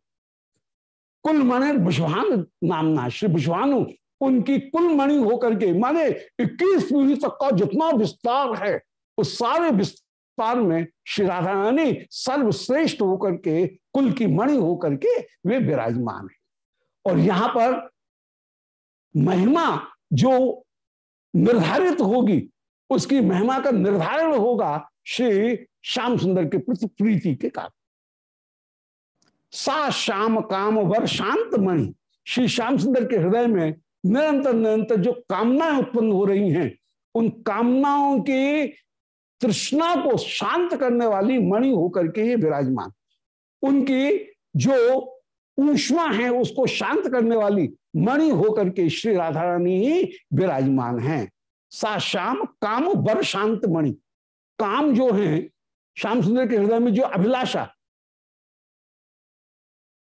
कुल मणि विश्वान नामना श्री विश्वानु उनकी कुल मणि होकर के, माने इक्कीस पीढ़ी तक का जितना विस्तार है, उस सारे विस्तार में श्री राधा रानी सर्वश्रेष्ठ होकर के, कुल की मणि होकर के वे विराजमान है। और यहाँ पर महिमा जो निर्धारित होगी, उसकी महिमा का निर्धारण होगा श्री श्याम सुंदर के प्रति प्रीति के कारण। सा श्याम काम वर शांत मणि, श्री श्याम सुंदर के हृदय में निरंतर निरंतर जो कामनाएँ उत्पन्न हो रही हैं, उन कामनाओं की तृष्णा को शांत करने वाली मणि होकर के ये विराजमान। उनकी जो ऊष्मा है, उसको शांत करने वाली मणि होकर के श्री राधा रानी ही विराजमान है। सा श्याम, काम बर शांत मणि। काम जो है, श्याम सुंदर के हृदय में जो अभिलाषा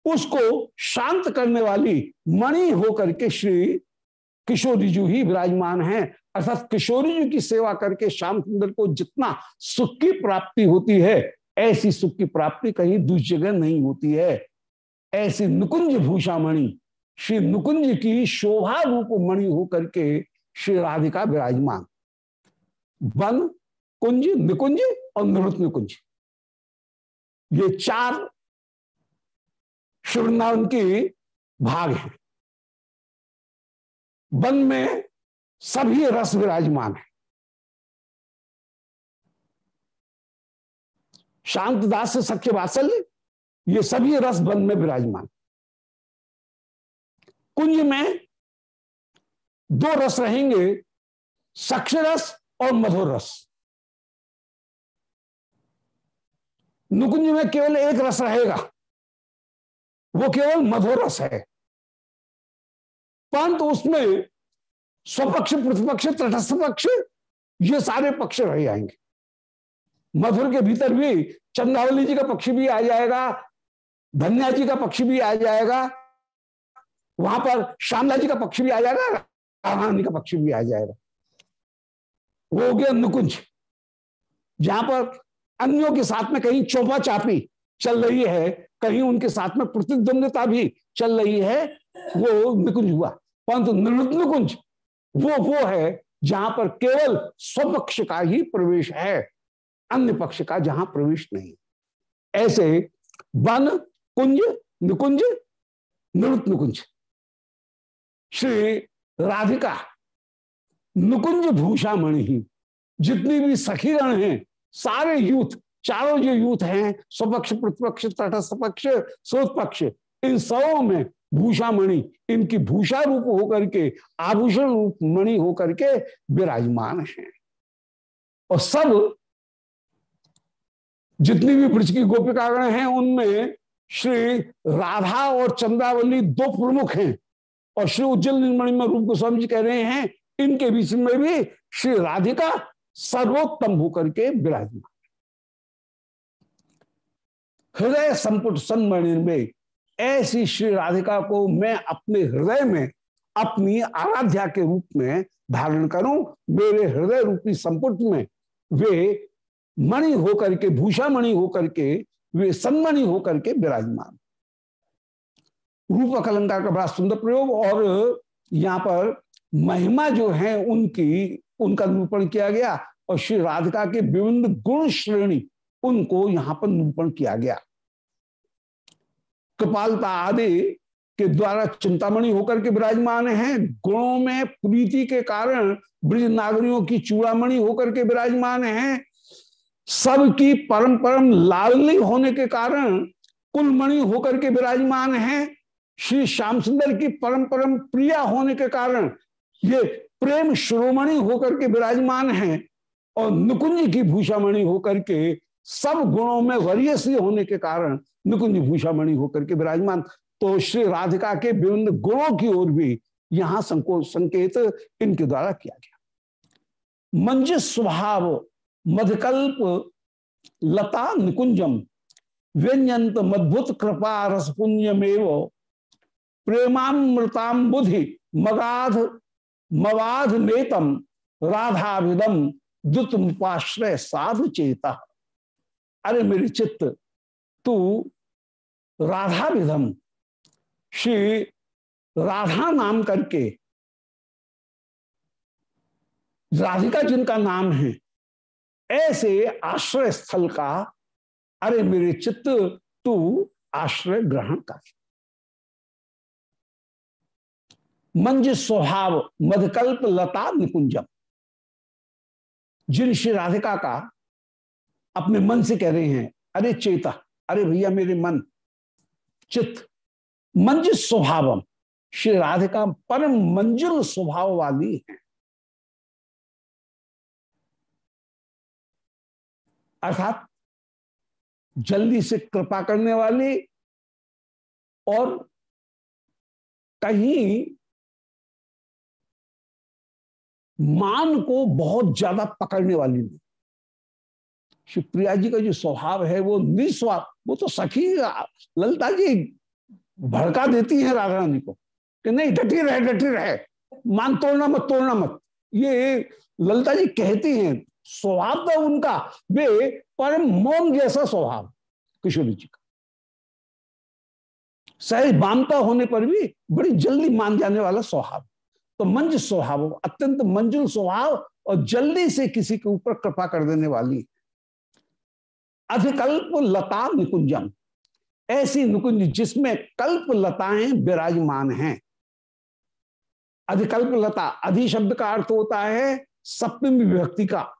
उसको शांत करने वाली मणि होकर के श्री किशोरी जी ही विराजमान है। अर्थात किशोरी जी की सेवा करके श्याम सुंदर को जितना सुख की प्राप्ति होती है, ऐसी सुख की प्राप्ति कहीं दूसरी जगह नहीं होती है। ऐसी नुकुंज भूषा मणि श्री नुकुंज की शोभा रूप मणि होकर के श्री राधिका विराजमान। वन कुंज, निकुंज और नृत निकुंज ये चार श्रृंगावन के भाग है। वन में सभी रस विराजमान है। शांत दास सख्य वात्सल्य ये सभी रस वन में विराजमान। कुंज में दो रस रहेंगे सक्ष रस और मधुर रस नुकुंज में केवल एक रस रहेगा। वो केवल मधुर रस है। परंतु उसमें स्वपक्ष, प्रतिपक्ष तटस्थ पक्ष ये सारे पक्ष रह जाएँगे। मधुर के भीतर भी चंदावली जी का पक्ष भी आ जाएगा, धन्या जी का पक्ष भी आ जाएगा, वहाँ पर श्यामला जी का पक्ष भी आ जाएगा रानी का पक्ष भी आ जाएगा। वो हो गया नुकुंज जहाँ पर अन्यों के साथ में कहीं चौपा चापी चल रही है कहीं उनके साथ में प्रतिद्वंदता भी चल रही है वो निकुंज हुआ। परंतु निकुंज वो वो है जहाँ पर केवल स्वपक्ष का ही प्रवेश है अन्य पक्ष का जहाँ प्रवेश नहीं। ऐसे वन कुंज निकुंज नृत्य निकुंज। श्री राधिका नुकुंज भूषा मणि ही जितनी भी सखीगण हैं सारे यूथ चारों जो यूथ हैं स्वपक्ष प्रतिपक्ष तटस्थ पक्ष स्रोत पक्ष इन सबों में भूषा मणि इनकी भूषा रूप होकर के, आभूषण रूप मणि होकर के विराजमान है। और सब जितनी भी ब्रज की गोपिकागण हैं, उनमें श्री राधा और चंद्रावली दो प्रमुख हैं। और श्री उज्जवल निर्मणि में रूप गोस्वामी जी कह रहे हैं, इनके बीच में भी श्री राधिका सर्वोत्तम होकर के विराजमान हृदय संपुट सन्मणि में ऐसी श्री राधिका को मैं अपने हृदय में अपनी आराध्या के रूप में धारण करूँ, मेरे हृदय रूपी संपुट में वे मणि होकर के भूषा मणि होकर के, वे सन्मणि होकर के विराजमान। रूप अलंकार का बड़ा सुंदर प्रयोग और यहाँ पर महिमा जो है उनकी, उनका निरूपण किया गया और श्री राधिका के विभिन्न गुण श्रेणी उनको यहाँ पर निरूपण किया गया। कृपालता आदि के द्वारा चिंतामणि होकर के विराजमान हैं। गुणों में प्रीति के कारण ब्रज नागरियों की चूड़ामणि होकर के विराजमान हैं। सबकी परम परम लालनी होने के कारण कुलमणि होकर के विराजमान हैं। श्री श्याम सुंदर की परम परम प्रिया होने के कारण ये प्रेम श्रोमणि होकर के विराजमान हैं और नुकुंज की भूषामणि होकर के सब गुणों में वरीयसी होने के कारण निकुंज भूषामणि होकर के विराजमान। तो श्री राधिका के विभिन्न गुणों की ओर भी यहाँ संकेत इनके द्वारा किया गया। मंज स्वभाव, मधकल्प, लता निकुंजम, व्यंजंत मद्भुत कृपा रस पुण्यमेव, प्रेमामृताम बुधि मगाध, मवाध नेतम, राधाविदम दुतमुपाश्रय साधु चेता। अरे मेरी चित्त तू राधा विधम श्री राधा नाम करके राधिका जिनका नाम है ऐसे आश्रय स्थल का अरे मेरे चित्त तू आश्रय ग्रहण कर। मंज स्वभाव मधकल्प लता निकुंजम जिन श्री राधिका का अपने मन से कह रहे हैं, अरे चेता, अरे भैया मेरे मन, चित्त मंज स्वभावम, श्री राधिका परम मंजुल स्वभाव वाली है। अर्थात जल्दी से कृपा करने वाली और कहीं मान को बहुत ज़्यादा पकड़ने वाली नहीं। शिवप्रिया जी का जो स्वभाव है, वो निस्वार्थ, वो तो सखी, ललिता जी भड़का देती है राधा रानी को कि नहीं, डटी रहे डटी रहे, मान तोड़ना मत तोड़ना मत। ये ललिता जी कहती हैं, स्वभाव तो उनका, वे परम मोम जैसा स्वभाव, किशोरी जी का। सहज मानता होने पर भी बड़ी जल्दी मान जाने वाला स्वभाव। तो मंज स्वभाव, अत्यंत मंजुल स्वभाव और जल्दी से किसी के ऊपर कृपा कर देने वाली अधिकल्प लता निकुंजम ऐसी निकुंज जिसमें कल्प लताएँ विराजमान हैं। अधिकल्प लता अधि शब्द का अर्थ होता है सप्तमी विभक्ति का।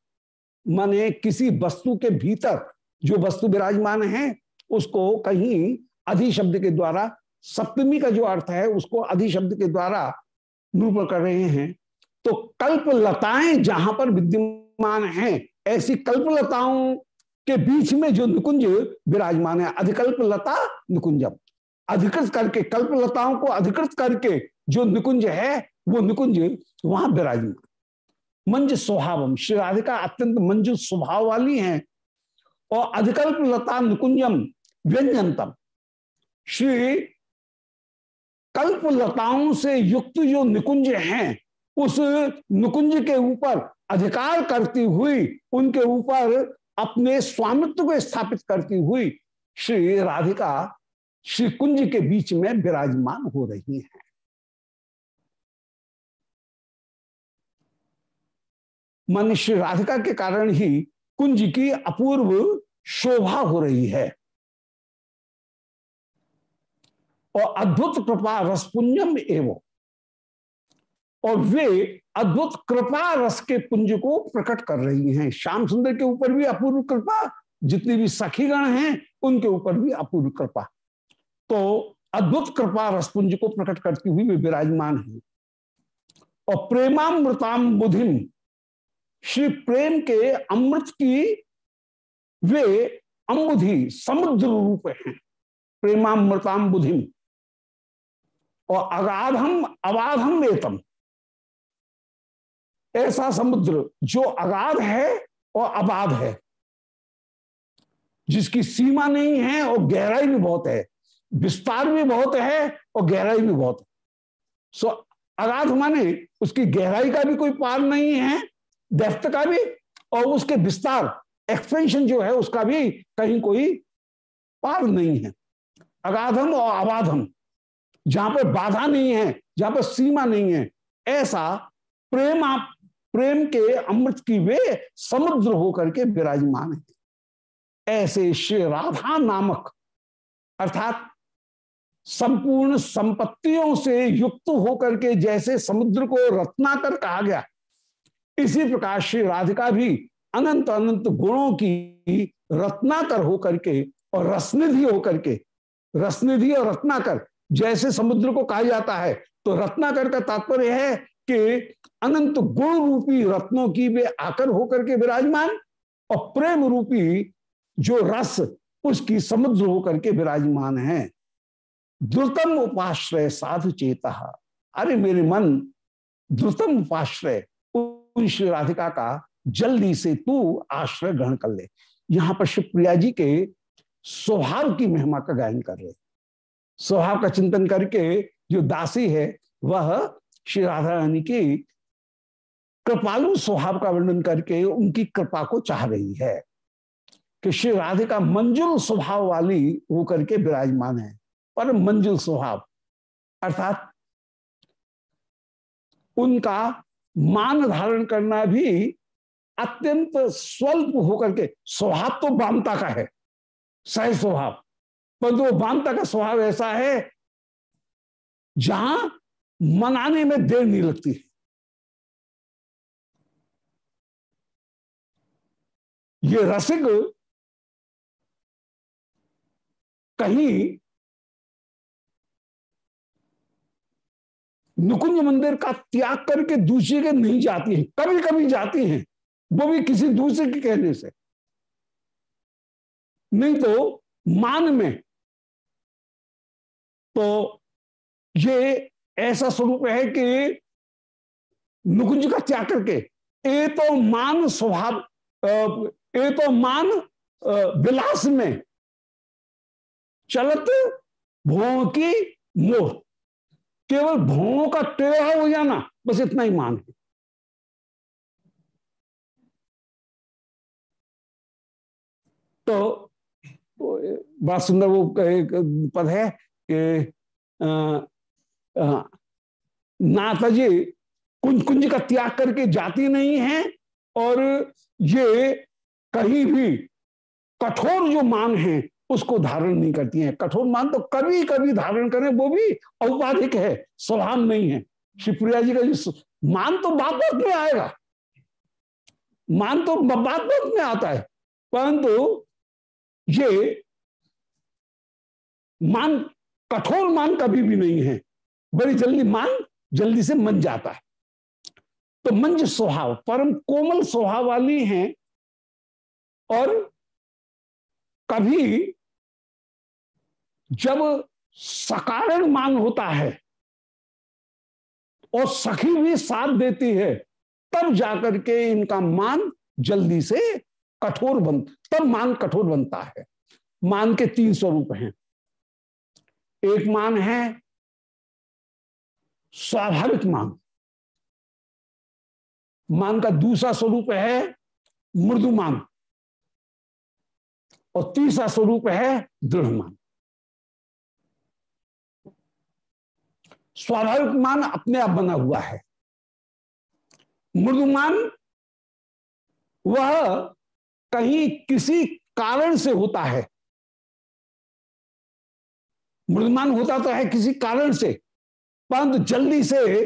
माने किसी वस्तु के भीतर जो वस्तु विराजमान है, उसको कहीं अधि शब्द के द्वारा, सप्तमी का जो अर्थ है, उसको अधि शब्द के द्वारा निरूपण कर रहे हैं। तो कल्प लताएँ जहाँ पर विद्यमान हैं, ऐसी कल्प लताओं के बीच में जो निकुंज विराजमान है अधिकल्प लता निकुंजम। अधिकृत करके कल्प लताओं को अधिकृत करके जो निकुंज है, वो निकुंज वहाँ विराजमान। मंज स्वभावम, श्री राधिका अत्यंत मंजु स्वभाव वाली हैं, और अधिकल्प लता निकुंजम व्यंजनतम। श्री कल्प लताओं से युक्त जो निकुंज हैं, उस निकुंज के ऊपर अधिकार करती हुई उनके ऊपर अपने स्वामित्व को स्थापित करती हुई श्री राधिका श्री कुंज के बीच में विराजमान हो रही हैं। मनुष्य राधिका के कारण ही कुंज की अपूर्व शोभा हो रही है। और अद्भुत कृपा रसपुंजम एवं। और वे अद्भुत कृपा रस के पुंज को प्रकट कर रही हैं। श्याम सुंदर के ऊपर भी अपूर्व कृपा, जितनी भी सखीगण हैं, उनके ऊपर भी अपूर्व कृपा। तो अद्भुत कृपा रसपुंज को प्रकट करती हुई वे विराजमान है। और प्रेमामृताम बुधिम श्री प्रेम के अमृत की वे अम्बुधि समुद्र रूप हैं। प्रेमामृताम बुधिम और अगाधम, अबाधम वेतम ऐसा समुद्र जो अगाध है और अबाध है, जिसकी सीमा नहीं है और गहराई भी बहुत है, विस्तार भी बहुत है और गहराई भी बहुत है। सो अगाध माने उसकी गहराई का भी कोई पार नहीं है डेप्थ का भी, और उसके विस्तार एक्सपेंशन जो है उसका भी कहीं कोई पार नहीं है। अगाधम और अबाधम, जहाँ पर बाधा नहीं है, जहाँ पर सीमा नहीं है, ऐसा प्रेम आप प्रेम के अमृत की वे समुद्र होकर के विराजमान है। ऐसे श्री राधा नामक, अर्थात संपूर्ण संपत्तियों से युक्त होकर के जैसे समुद्र को रत्नाकर कहा गया, इसी प्रकार श्री राधिका भी अनंत अनंत गुणों की रत्नाकर होकर के और रसनिधि होकर के, रसनिधि और रत्नाकर जैसे समुद्र को कहा जाता है तो रत्नाकर का तात्पर्य है कि अनंत गुण रूपी रत्नों की वे आकर होकर के विराजमान और प्रेम रूपी जो रस, उसकी समुद्र होकर के विराजमान है। द्रुतम उपाश्रय साधु चेता। अरे मेरे मन, द्रुतम उपाश्रय श्री राधिका का जल्दी से तू आश्रय ग्रहण कर ले। यहाँ पर शिवप्रिया जी के स्वभाव की महिमा का गायन कर रहे। स्वभाव का चिंतन करके जो दासी है, वह श्री राधा रानी की कृपालु स्वभाव का वर्णन करके उनकी कृपा को चाह रही है कि श्री राधे का मंजुल स्वभाव वाली होकर के विराजमान है। पर मंजुल स्वभाव, अर्थात उनका मान धारण करना भी अत्यंत स्वल्प होकर के, स्वभाव तो बामता का है सह स्वभाव परंतु वो बामता का स्वभाव ऐसा है, जहाँ मनाने में देर नहीं लगती। ये रसिक कहीं नुकुंज मंदिर का त्याग करके दूसरे के नहीं जाती हैं कभी कभी जाती हैं, वो भी किसी दूसरे के कहने से। नहीं तो मान में तो ये ऐसा स्वरूप है कि नुकुंज का त्याग करके, ए तो मान स्वभाव ए तो मान विलास में चलत भो की मोह। केवल भों का टेढ़ा हो जाना बस इतना ही मान है। तो बड़ा सुंदर वो पद है कि नाता जी कुंज कुंज का त्याग करके जाती नहीं है और ये कहीं भी कठोर जो मान है, उसको धारण नहीं करती हैं। कठोर मान तो कभी कभी धारण करें, वो भी औपाधिक है, स्वभाव नहीं है। शिवप्रिया जी का जो मान तो बात बात में आएगा। मान तो बात बात में आता है, परंतु ये मान, कठोर मान कभी भी नहीं है। बड़ी जल्दी मान, जल्दी से मन जाता है। तो मंज स्वभाव, परम कोमल स्वभाव वाली हैं, और कभी जब सकारण मान होता है, और सखी भी साथ देती है, तब जाकर के इनका मान जल्दी से कठोर बन, तब मान कठोर बनता है। मान के तीन स्वरूप हैं। एक मान है स्वाभाविक मान मान का दूसरा स्वरूप है मृदु मान और तीसरा स्वरूप है दृढ़ मान स्वाभाविक मान अपने आप बना हुआ है। मृदुमान वह कहीं किसी कारण से होता है। मृदुमान होता तो है किसी कारण से। परंतु जल्दी से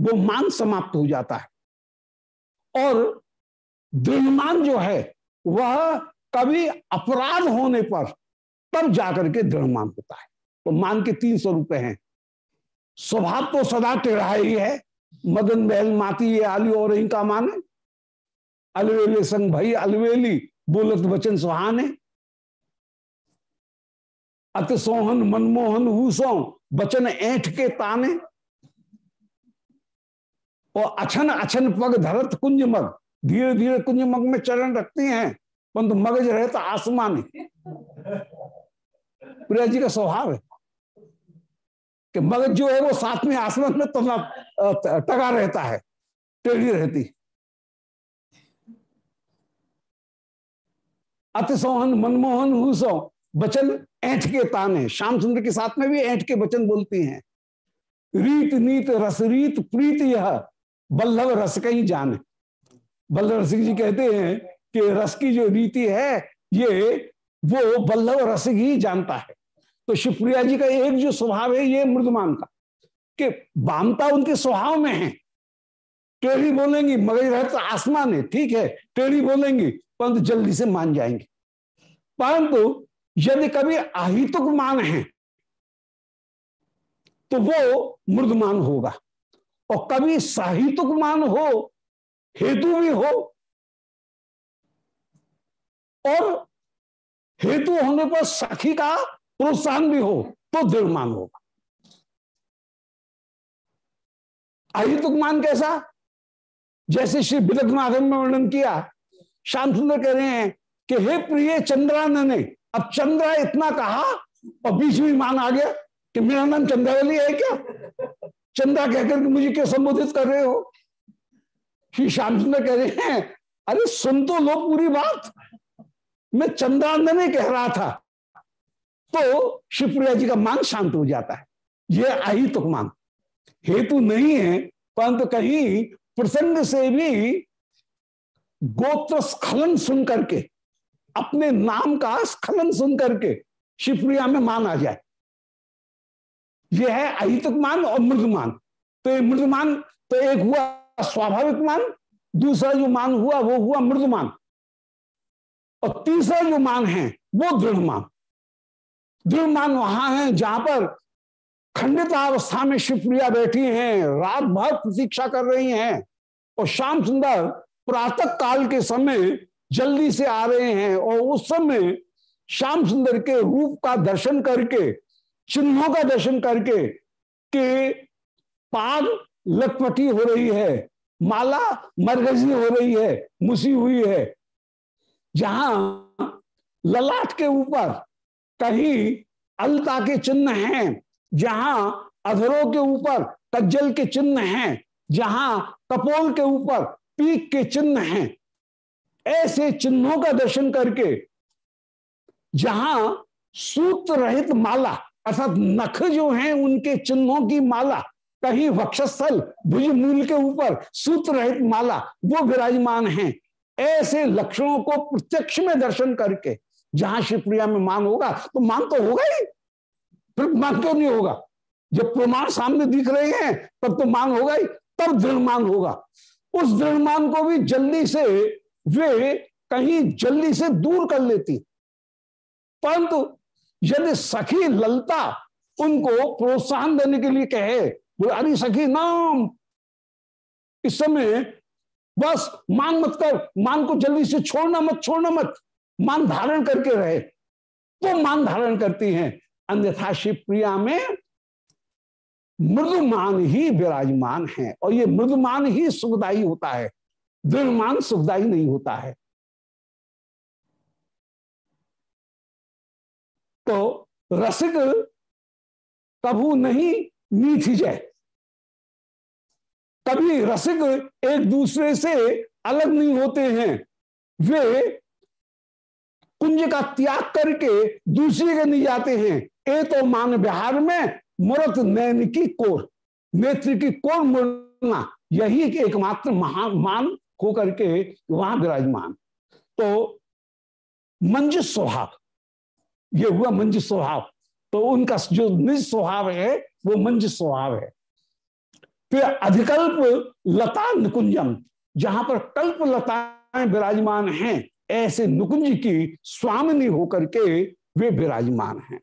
वो मान समाप्त हो जाता है। और दृढ़मान जो है, वह कभी अपराध होने पर तब जाकर के दृढ़मान होता है। तो मान के तीन स्वरूप हैं। स्वभाव तो सदा टेढ़ा ही है। मदन बहल माती ये आलू और इनका माने अलवेले संग भाई, अलवेली बोलत वचन सुहाने अत सोहन मनमोहन हूसो वचन ऐठ के ताने। और अछन अछन पग धरत कुंज मग। धीरे धीरे कुंज मग में चरण रखते हैं, परंतु मगज रहता आसमान है। प्रिया जी का स्वभाव है कि मगज जो है वो साथ में आसमान में तना टगा रहता है, टेढ़ी रहती। अति सोहन मनमोहन हुसो वचन ऐठ के ताने श्याम सुंदर के साथ में भी ऐठ के वचन बोलती हैं। रीत नीत रस रीत प्रीत यह, बल्लभ रस का ही। जाने बल्लभ रसिक जी कहते हैं कि रस की जो रीति है, ये वो बल्लभ रसिक ही जानता है। तो शिवप्रिया जी का एक जो स्वभाव है, ये मृदमान का कि बामता उनके स्वभाव में है। टेढ़ी बोलेंगी, मगर तो आसमान है, ठीक है, टेढ़ी बोलेंगी, परंतु जल्दी से मान जाएँगे। परंतु यदि कभी अहितुक मान है तो वो मृदमान होगा। और कभी साहितुक मान हो, हेतु भी हो, और हेतु होने पर सखी का प्रोत्साहन भी हो तो दृढ़मान होगा। अहितुक मान कैसा? जैसे श्री बिदग्नाथन में वर्णन किया, श्याम सुंदर कह रहे हैं कि, हे प्रिय चंद्रान ने अब चंद्रा इतना कहा, और बीच में मान आ गया कि मेरा नाम चंद्रावली है क्या? चंद्रा कहकर के मुझे क्या संबोधित कर रहे हो? श्री श्याम सुंदर कह रहे हैं, अरे, सुन तो लो पूरी बात। मैं चंद्रानंद कह रहा था। तो शिवप्रिया जी का मान शांत हो जाता है। यह आई तुक मान हेतु नहीं है, परंतु तो कहीं प्रसंग से भी गोत्र स्खलन सुन करके अपने नाम का स्खलन सुन करके शिवप्रिया में मान आ जाए। यह है अहितक मान और मृदमान। तो ये मृदमान तो एक हुआ स्वाभाविक मान दूसरा जो मान हुआ, वो हुआ मृदमान। और तीसरा जो मान है, वो दृढ़ मान दृढ़ मान वहाँ है जहाँ पर खंडित अवस्था में शिवप्रिया बैठी हैं रात भर प्रतीक्षा कर रही हैं। और श्याम सुंदर प्रातः काल के समय जल्दी से आ रहे हैं और उस समय श्याम सुंदर के रूप का दर्शन करके, चिन्हों का दर्शन करके के पाग लटपटी हो रही है, माला मरगजी हो रही है, मुसी हुई है। जहाँ ललाट के ऊपर कहीं अलता के चिन्ह हैं, जहाँ अधरों के ऊपर कज्जल के चिन्ह हैं, जहाँ कपोल के ऊपर पीक के चिन्ह हैं ऐसे चिन्हों का दर्शन करके जहाँ सूत्र रहित माला, अर्थात नख जो हैं, उनके चिन्हों की माला, कहीं वक्षस्थल भुज मूल के ऊपर सूत्र रहित माला, वो विराजमान हैं। ऐसे लक्षणों को प्रत्यक्ष में दर्शन करके जहाँ शिवप्रिया में मान होगा तो मान तो होगा ही। फिर मान क्यों नहीं होगा? जब प्रमाण सामने दिख रहे हैं, तब तो मान होगा ही, तब दृढ़मान होगा। उस दृढ़मान को भी जल्दी से वे कहीं जल्दी से दूर कर लेती। परंतु यदि सखी ललता उनको प्रोत्साहन देने के लिए कहे, बोले, अरे सखी, नाम। इस समय बस मान मत कर, मान को जल्दी से छोड़ना मत छोड़ना मत। मान धारण करके रहे तो मान धारण करती हैं। अन्यथा शिव प्रिया में मृदुमान ही विराजमान है और ये मृदुमान ही सुखदायी होता है। दृढ़मान सुखदायी नहीं होता है। तो रसिक कभू नहीं मीठी जय कभी रसिक एक दूसरे से अलग नहीं होते हैं। वे कुंज का त्याग करके दूसरे के नहीं जाते हैं। ए तो मान बिहार में मूर्त नैन की कोर, नेत्र की कोर मुड़ना, यही एकमात्र महान मान होकर के वहाँ विराजमान। तो मंज स्वभाव, ये हुआ मंज स्वभाव। तो उनका जो निज स्वभाव है, वो मंज स्वभाव है। फिर अधिकल्प लता निकुंजम, जहाँ पर कल्प लताएँ विराजमान हैं, ऐसे नुकुंज की स्वामिनी होकर के वे विराजमान हैं।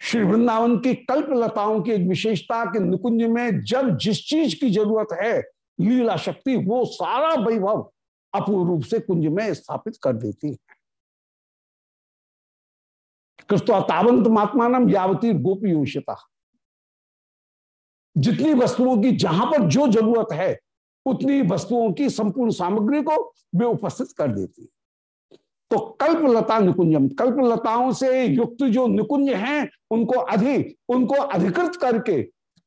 श्री वृंदावन की कल्प लताओं की एक विशेषता के नुकुंज में जब जिस चीज़ की ज़रूरत है लीला शक्ति वो सारा वैभव अपूर्ण रूप से कुंज में स्थापित कर देती है। कृष्ण तावंत महात्मान यावती गोपीयोषिता। जितनी वस्तुओं की जहाँ पर जो ज़रूरत है, उतनी वस्तुओं की संपूर्ण सामग्री को वे उपस्थित कर देती है। तो कल्पलता निकुंजम, कल्पलताओं से युक्त जो निकुंज हैं, उनको अधिक उनको अधिकृत करके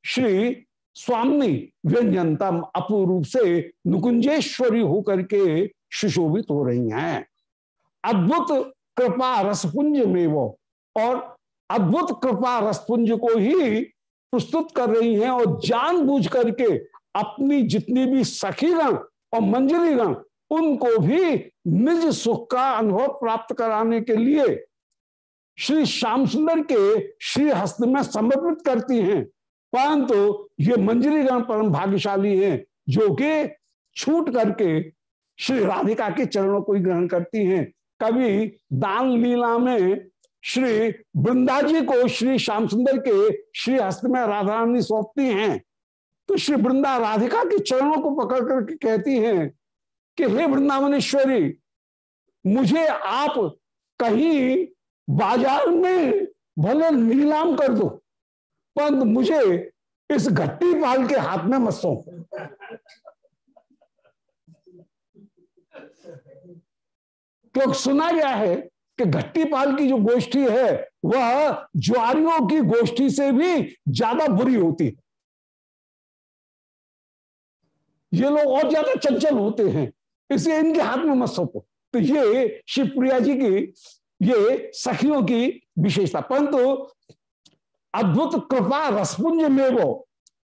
श्री स्वामी व्यंजनतम अपूर्व से नुकुंजेश्वरी होकर के सुशोभित हो रही हैं। अद्भुत कृपा रसपुंज में वो और अद्भुत कृपा रसपुंज को ही प्रस्तुत कर रही हैं और जानबूझ करके अपनी जितनी भी सखी सखीगण और मंजरीगण उनको भी निज सुख का अनुभव प्राप्त कराने के लिए श्री श्याम सुंदर के श्री हस्त में समर्पित करती हैं। परंतु ये मंजरीगण परम भाग्यशाली हैं, जो कि छूट करके श्री राधिका के चरणों को ही ग्रहण करती हैं। कभी दान लीला में श्री वृंदा जी को श्री श्याम सुंदर के श्री हस्त में राधा रानी सौंपती हैं। तो श्री वृंदा राधिका के चरणों को पकड़ करके कहती हैं कि, हे वृंदावनेश्वरी, मुझे आप कहीं बाज़ार में भले नीलाम कर दो पर मुझे इस घट्टी पाल के हाथ में मत सौंप। क्योंकि सुना गया है कि घट्टी पाल की जो गोष्ठी है, वह ज्वारियों की गोष्ठी से भी ज़्यादा बुरी होती है। ये लोग और ज़्यादा चंचल होते हैं, इसलिए इनके हाथ में मत सौंपो। तो ये शिवप्रिया जी की, ये सखियों की विशेषता। परंतु अद्भुत कृपा रसपुंज में वो।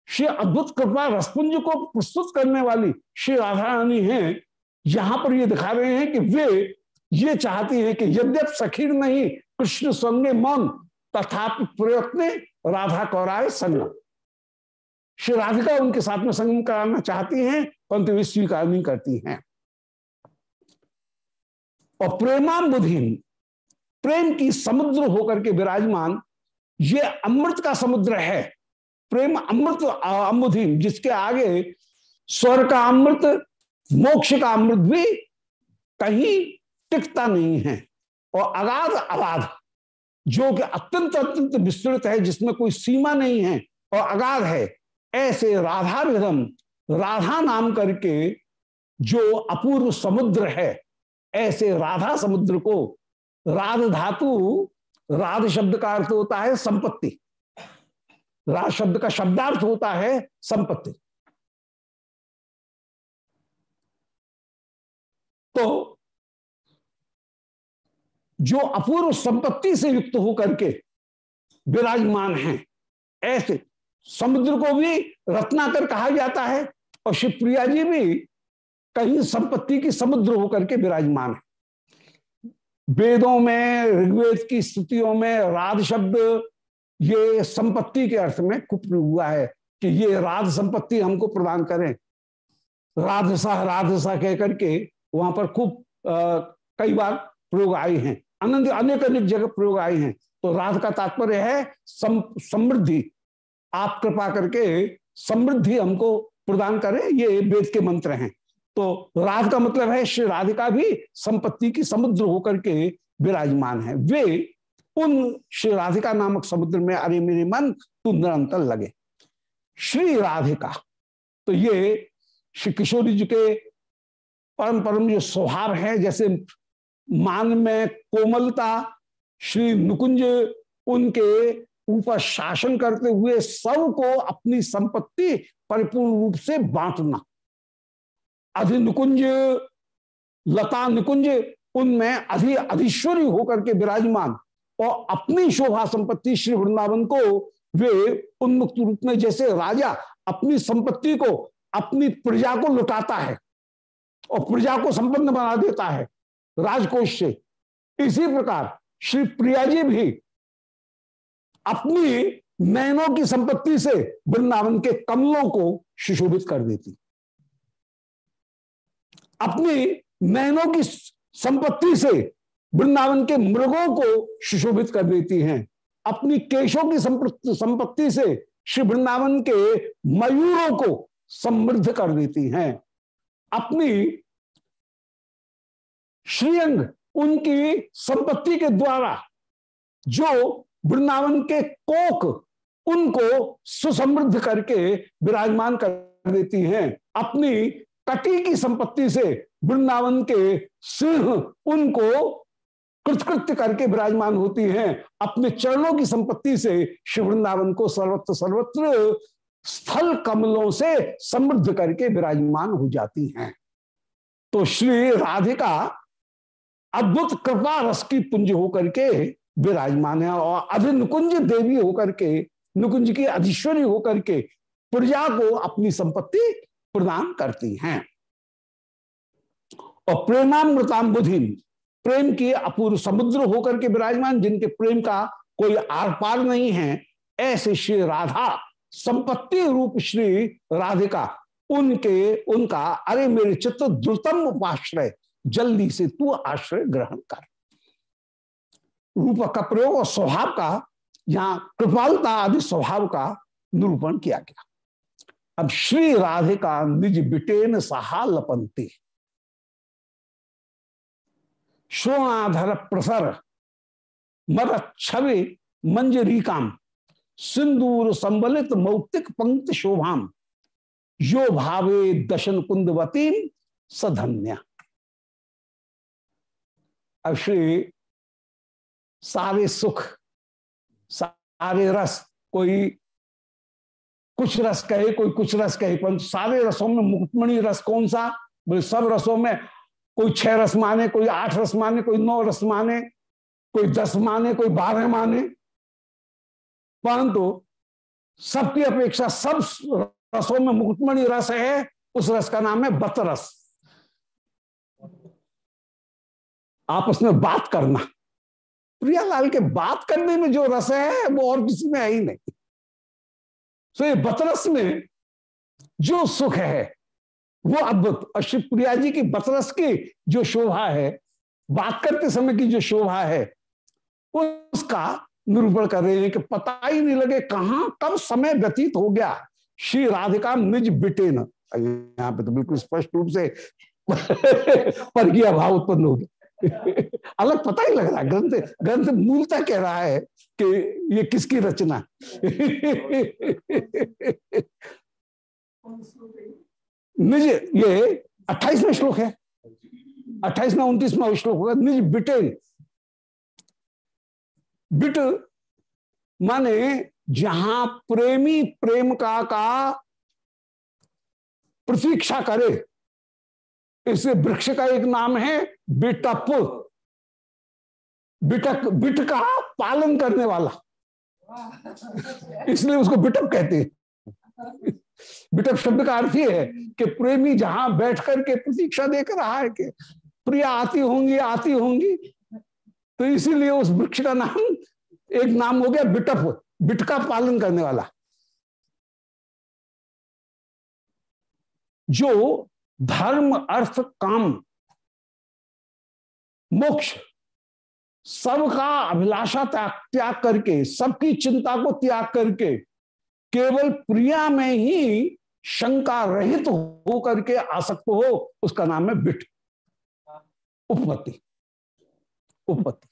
श्री अद्भुत कृपा रसपुंज को प्रस्तुत करने वाली श्री राधा रानी है, यहाँ पर ये दिखा रहे हैं कि वे ये चाहती हैं कि यद्यप सखीर नहीं, कृष्ण संगे मन, तथापि प्रयत्न राधा कौराय संगम श्री राधिका उनके साथ में संगम कराना चाहती हैं, परंतु वे स्वीकार नहीं करती हैं। और प्रेमाम बुद्धि प्रेम की समुद्र होकर के विराजमान ये अमृत का समुद्र है। प्रेम अमृत अमुधि, जिसके आगे स्वर का अमृत, मोक्ष का अमृत भी कहीं टिकता नहीं है। और अगाध अगाध, जो कि अत्यंत अत्यंत विस्तृत है, जिसमें कोई सीमा नहीं है, और अगाध है। ऐसे राधा विधम राधा नाम करके जो अपूर्व समुद्र है, ऐसे राधा समुद्र को राध धातु राध शब्द का अर्थ होता है संपत्ति। राध शब्द का शब्दार्थ होता है संपत्ति। तो जो अपूर्व संपत्ति से युक्त होकर के विराजमान हैं, ऐसे समुद्र को भी रत्नाकर कहा जाता है और शिवप्रिया जी भी कहीं संपत्ति की समुद्र होकर के विराजमान है। वेदों में ऋग्वेद की स्थितियों में राध शब्द ये संपत्ति के अर्थ में खूब हुआ है कि ये राध संपत्ति हमको प्रदान करें। राधसा राधसा कह करके वहाँ पर खूब कई बार प्रयोग आए हैं। अनंत अनेक अनेक जगह प्रयोग आए हैं। तो राध का तात्पर्य है सम, समृद्धि। आप कृपा करके समृद्धि हमको प्रदान करें ये वेद के मंत्र हैं। तो राध का मतलब है, श्री राधिका भी संपत्ति की समुद्र होकर के विराजमान है। वे उन श्री राधिका नामक समुद्र में, अरे मेरे मन, तू निरंतर लगे। श्री राधिका तो ये श्री किशोरी जी के परम परम जो स्वभाव है, जैसे मान में कोमलता, श्री नुकुंज उनके ऊपर शासन करते हुए सबको अपनी संपत्ति परिपूर्ण रूप से बांटना। अधि निकुंज, लता निकुंज, उनमें अधि अधिश्वरी होकर के विराजमान और अपनी शोभा संपत्ति श्री वृंदावन को वे उन्मुक्त रूप में जैसे राजा अपनी संपत्ति को, अपनी प्रजा को लुटाता है और प्रजा को संपन्न बना देता है राजकोष से। इसी प्रकार श्री प्रिया जी भी अपनी नयनों की संपत्ति से वृंदावन के कमलों को सुशोभित कर देती। अपनी नयनों की संपत्ति से वृंदावन के मृगों को सुशोभित कर देती हैं। अपनी केशों की संपत्ति से श्री वृंदावन के मयूरों को समृद्ध कर देती हैं। अपनी श्रीअंग उनकी संपत्ति के द्वारा जो वृंदावन के कोक उनको सुसमृद्ध करके विराजमान कर देती हैं। अपनी कटी की संपत्ति से वृंदावन के सिंह उनको कृतकृत्य करके विराजमान होती हैं। अपने चरणों की संपत्ति से शिव वृंदावन को सर्वत्र सर्वत्र स्थल कमलों से समृद्ध करके विराजमान हो जाती हैं। तो श्री राधिका अद्भुत कृपा रस की पुंज होकर के विराजमान है और अधिनुकुंज देवी होकर के, नुकुंज की अधीश्वरी होकर के प्रजा को अपनी संपत्ति प्रदान करती हैं। और प्रेमामृताम बुधि प्रेम की अपूर्व समुद्र होकर के विराजमान, जिनके प्रेम का कोई आर पार नहीं है, ऐसे श्री राधा, संपत्ति रूप श्री राधिका, उनके, उनका, अरे मेरे चित्त द्रुतम उपाश्रय, जल्दी से तू आश्रय ग्रहण कर। रूप का प्रयोग और स्वभाव का यहाँ कृपालता आदि स्वभाव का निरूपण किया गया। अब श्री राधिका निज बिटेन सहा लपनती श्रोणाधर प्रसर मर छवि मंजरी काम, सिंदूर संबलित मौक्तिक पंक्ति शोभाम, यो भावे दशन कुंदवती सधन्य। अब श्री सारे सुख, सारे रस कोई कुछ रस कहे, कोई कुछ रस कहे, परंतु सारे रसों में मुक्तमणि रस कौन सा? बोले, सब रसों में। कोई छह रस माने, कोई आठ रस माने, कोई नौ रस माने, कोई दस माने, कोई बारह माने। परंतु सबकी अपेक्षा सब रसों में मुक्तमणि रस है, उस रस का नाम है बतरस। आपस में बात करना। प्रियालाल के बात करने में जो रस है, वो और किसी में है ही नहीं। तो ये बतरस में जो सुख है, वो अद्भुत और शिव प्रिया जी की बतरस की जो शोभा है, बात करते समय की जो शोभा है, उसका निरूपण कर रहे हैं कि पता ही नहीं लगे कहाँ कब समय व्यतीत हो गया। श्री राधिका निज बिटे न। यहाँ पे तो बिल्कुल स्पष्ट रूप से [laughs] पर भाव उत्पन्न हो गया। [laughs] अलग पता ही लग रहा है ग्रंथ ग्रंथ मूलता कह रहा है कि ये किसकी रचना? [laughs] निज, ये अट्ठाईसवें श्लोक है। अट्ठाईसवा, उन्तीसवा श्लोक होगा, निज बिटे बिट माने जहाँ प्रेमी प्रेम का का प्रतीक्षा करे। इस वृक्ष का एक नाम है बिटप बिटक, बिट का पालन करने वाला। इसलिए उसको बिटप कहते हैं। बिटप शब्द का अर्थ ही है कि प्रेमी जहाँ बैठ करके प्रतीक्षा देख रहा है कि प्रिया आती होंगी आती होंगी। तो इसीलिए उस वृक्ष का नाम, एक नाम हो गया बिटप। बिट का पालन करने वाला। जो धर्म, अर्थ, काम मोक्ष। सबका अभिलाषा त्याग करके, सबकी चिंता को त्याग करके, केवल प्रिया में ही शंका रहित हो करके आसक्त हो, उसका नाम है बिट उपपत्ति। उपपत्ति।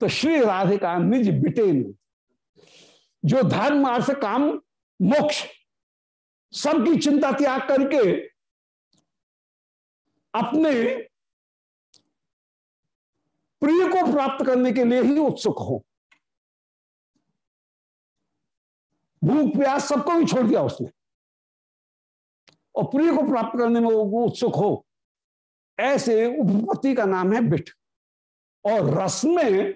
तो श्री राधिका निज बिटेन जो धर्म अर्थ काम, मोक्ष। सबकी चिंता त्याग करके, अपने प्रिय को प्राप्त करने के लिए ही उत्सुक हो। भूख, प्यास सबको भी छोड़ दिया उसने। और प्रिय को प्राप्त करने में वो उत्सुक हो। ऐसे उपपत्ति का नाम है बिठ और रस में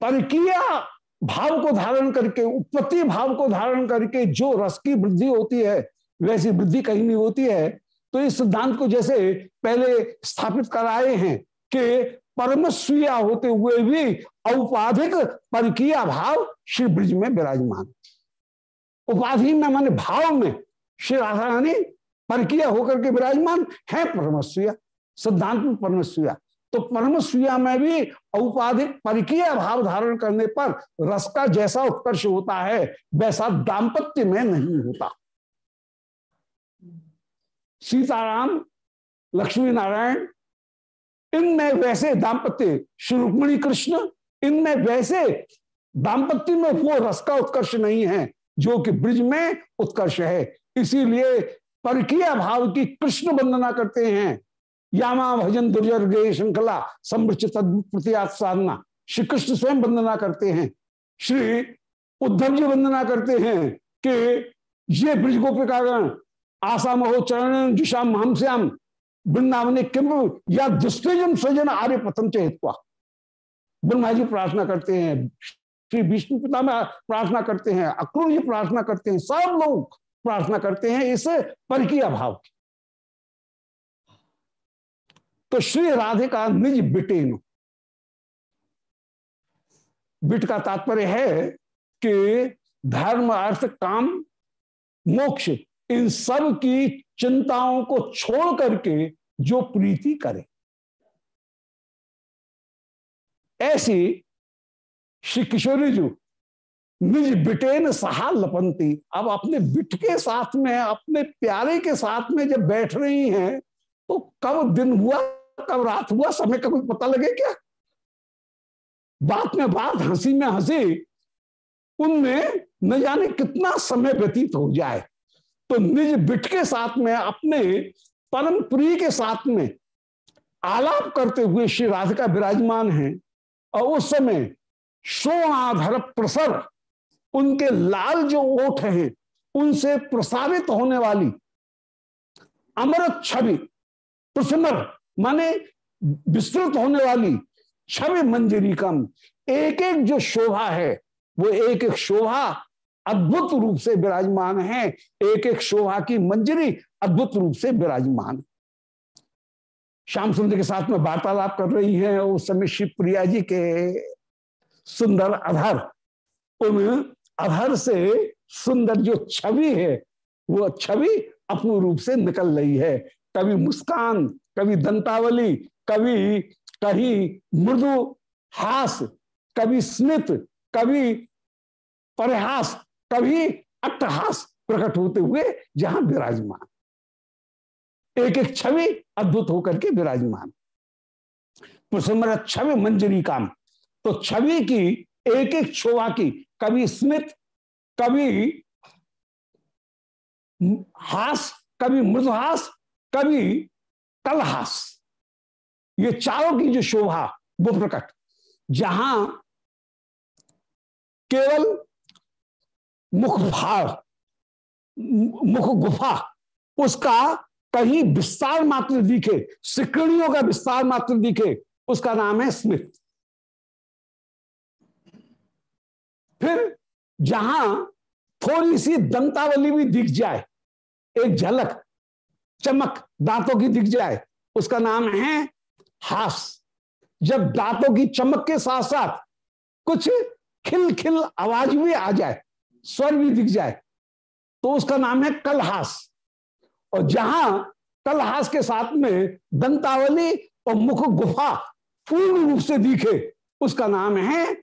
परकिया भाव को धारण करके उत्पत्ति भाव को धारण करके जो रस की वृद्धि होती है, वैसी वृद्धि कहीं नहीं होती है। तो इस सिद्धांत को जैसे पहले स्थापित कराए हैं कि परमस्विया होते हुए भी औपाधिक परकीय भाव श्री ब्रिज में विराजमान। उपाधि में माने भाव में श्री राधा रानी परकीय होकर के विराजमान है परमस्विया सिद्धांत में परमस्विया तो परमस्विया में भी औपाधिक परकीय भाव धारण करने पर रस का जैसा उत्कर्ष होता है, वैसा दाम्पत्य में नहीं होता। सीताराम लक्ष्मी नारायण इनमें वैसे दाम्पत्य श्री रुक्मणी कृष्ण, इनमें वैसे दाम्पत्य में वो रस का उत्कर्ष नहीं है, जो कि ब्रिज में उत्कर्ष है। इसीलिए परकीय भाव की कृष्ण वंदना करते हैं। यामा भजन दुर्जर श्रृंखला समृच प्रतियात साधना। श्री कृष्ण स्वयं वंदना करते हैं। श्री उद्धव जी वंदना करते हैं कि ये ब्रिज गोपिकागण आशा महो चरण जुषाम हमश्याम वृंदावन किम या दुष्टजम सृजन आर्य पतन चेतवा ब्रह्मा जी प्रार्थना करते हैं, श्री विष्णु पिता में प्रार्थना करते हैं, अक्रूर जी प्रार्थना करते हैं, सब लोग प्रार्थना करते हैं इस पर की अभाव की। तो श्री राधे का निज बिटेन बिट का तात्पर्य है कि धर्म, अर्थ, काम, मोक्ष, इन सब की चिंताओं को छोड़ करके जो प्रीति करे। ऐसी श्री किशोरी जी, निज बिटेन सहा लपंती। अब अपने बिट के साथ में, अपने प्यारे के साथ में जब बैठ रही हैं तो कब दिन हुआ, कब रात हुआ, समय का कुछ पता लगे क्या? बात में बात, हँसी में हँसी, उनमें न जाने कितना समय व्यतीत हो जाए। तो निज बिठ के साथ में, अपने परम प्रिय के साथ में आलाप करते हुए श्री राधिका विराजमान हैं और उस समय सोनाधर प्रसर, उनके लाल जो ओठ हैं, उनसे प्रसारित होने वाली अमृत छवि प्रसमर माने विस्तृत होने वाली छवि मंजरी कम एक एक जो शोभा है, वो एक एक शोभा अद्भुत रूप से विराजमान है। एक एक शोभा की मंजरी अद्भुत रूप से विराजमान। श्याम सुंदर के साथ में वार्तालाप कर रही हैं उस समय शिव प्रिया जी के सुंदर अधर। उन अधर से सुंदर जो छवि है, वो छवि अपने रूप से निकल रही है। कभी मुस्कान कभी दंतावली कभी कहीं मृदु हास कभी स्मित कभी परिहास कभी अट्टहास प्रकट होते हुए जहाँ विराजमान। एक एक छवि अद्भुत होकर के विराजमान। प्रसमर छवि मंजरी काम। तो छवि की एक एक शोभा की कभी स्मित कभी हास कभी मृदहास कभी कलहास। ये चारों की जो शोभा, वो प्रकट। जहाँ केवल मुख भाव मुख गुफा, उसका कहीं विस्तार मात्र दिखे, सिकड़ियों का विस्तार मात्र दिखे, उसका नाम है स्मित फिर जहाँ थोड़ी सी दंतावली भी दिख जाए, एक झलक, चमक दांतों की दिख जाए, उसका नाम है हास। जब दांतों की चमक के साथ साथ कुछ खिल खिल आवाज़ भी आ जाए स्वर भी दिख जाए तो उसका नाम है कलहास। और जहाँ कलहास के साथ में दंतावली और मुख गुफा पूर्ण रूप से दिखे, उसका नाम है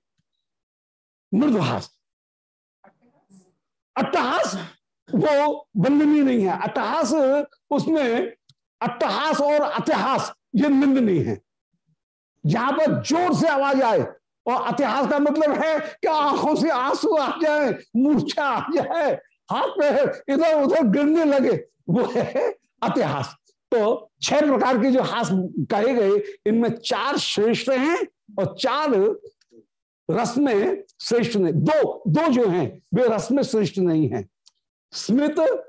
मृदहास। अट्टहास वो बंदनी नहीं है। अट्टहास उसमें अट्टहास और अतिहास ये निंदनीय है। जहाँ पर ज़ोर से आवाज़ आए और इतिहास का मतलब है कि आँखों से आँसू आ जाए, मूर्छा आ जाए, हाथ पैर इधर उधर गिरने लगे। वो है इतिहास। तो छह प्रकार के जो हास कहे गए, इनमें चार श्रेष्ठ हैं और चार रस में श्रेष्ठ नहीं। दो दो जो हैं, वे रस में श्रेष्ठ नहीं हैं। स्मित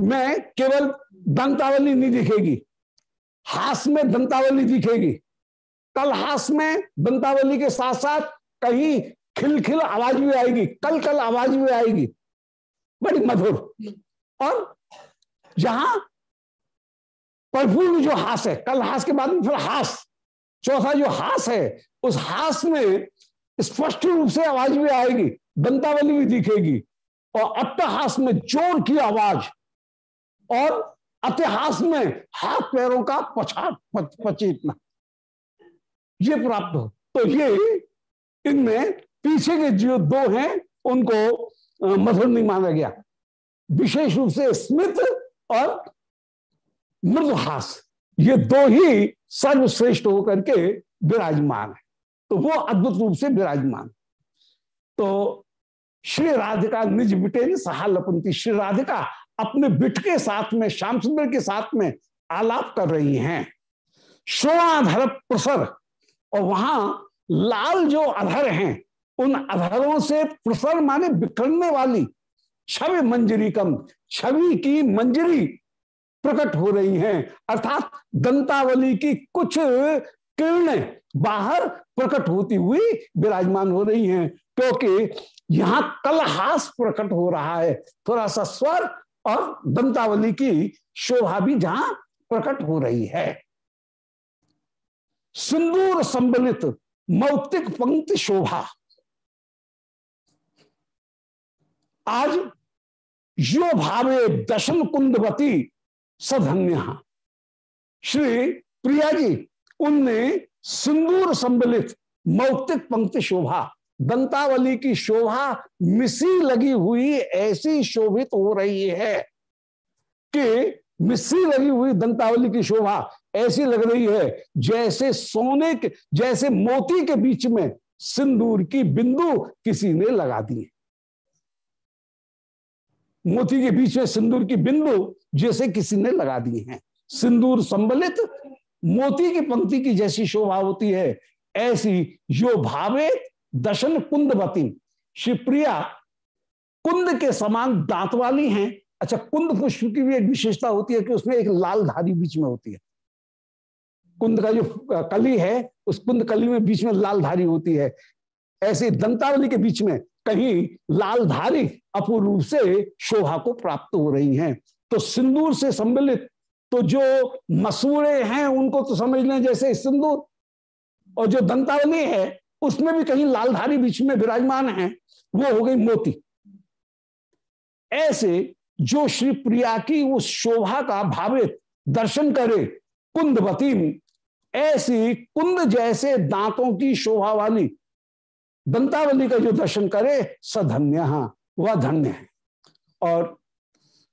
में केवल दंतावली नहीं दिखेगी। हास में दंतावली दिखेगी। कलहास में दंतावली के साथ साथ कहीं खिलखिल आवाज़ भी आएगी कल कल आवाज़ भी आएगी। बड़ी मधुर। और जहाँ परिपूर्ण जो हास है कल हास के बाद में फिर हास। चौथा जो हास है, उस हास में स्पष्ट रूप से आवाज़ भी आएगी, दंतावली भी दिखेगी। और अट्टहास में ज़ोर की आवाज़। और अतिहास में हाथ पैरों का पछाड़ पचीतना। ये प्राप्त हो। तो ये इनमें पीछे के जो दो हैं, उनको मधुर नहीं माना गया। विशेष रूप से स्मित और मृदुहास। ये दो ही सर्वश्रेष्ठ होकर के विराजमान है। तो वो अद्भुत रूप से विराजमान तो श्री राधिका निज बिटे ने सहा लपनती श्री राधिका अपने बिट के साथ में, श्याम सुंदर के साथ में आलाप कर रही हैं। शोणाधर प्रसर और वहाँ लाल जो अधर हैं, उन अधरों से प्रसर माने बिखरने वाली छवि मंजरी कम, छवि की मंजरी प्रकट हो रही हैं। अर्थात दंतावली की कुछ किरणें बाहर प्रकट होती हुई विराजमान हो रही हैं, क्योंकि यहाँ कलहास प्रकट हो रहा है। थोड़ा सा स्वर और दंतावली की शोभा भी जहाँ प्रकट हो रही है। सिंदूर संबलित मौक्तिक पंक्ति शोभा। आज यो भावे दशन कुंदवती सधन्य। श्री प्रिया जी, उनने सिंदूर संबलित मौक्तिक पंक्ति शोभा, दंतावली की शोभा मिसी लगी हुई ऐसी शोभित हो रही है कि मिस्री लगी हुई दंतावली की शोभा ऐसी लग रही है जैसे सोने के, जैसे मोती के बीच में सिंदूर की बिंदु किसी ने लगा दी मोती के बीच में सिंदूर की बिंदु जैसे किसी ने लगा दी है। सिंदूर संबलित, मोती की पंक्ति की जैसी शोभा होती है, ऐसी जो भावे दशन कुंदवती। शिवप्रिया, कुंद के समान दांत वाली हैं। अच्छा कुंद पुष्प की भी एक विशेषता होती है कि उसमें एक लाल धारी बीच में होती है। कुंद का जो कली है, उस कुंद कली में बीच में लाल धारी होती है। ऐसे दंतावली के बीच में कहीं लाल धारी अपूर्ण रूप से शोभा को प्राप्त हो रही हैं। तो सिंदूर से सम्मिलित तो जो मसूरे हैं, उनको तो समझ लें जैसे सिंदूर। और जो दंतावली है, उसमें भी कहीं लालधारी बीच में विराजमान है, वो हो गई मोती। ऐसे जो श्री प्रिया की उस शोभा का भावित दर्शन करे कुंदवती ऐसी कुंद जैसे दांतों की शोभा वाली दंतावली का जो दर्शन करे, सधन्य वह धन्य है। और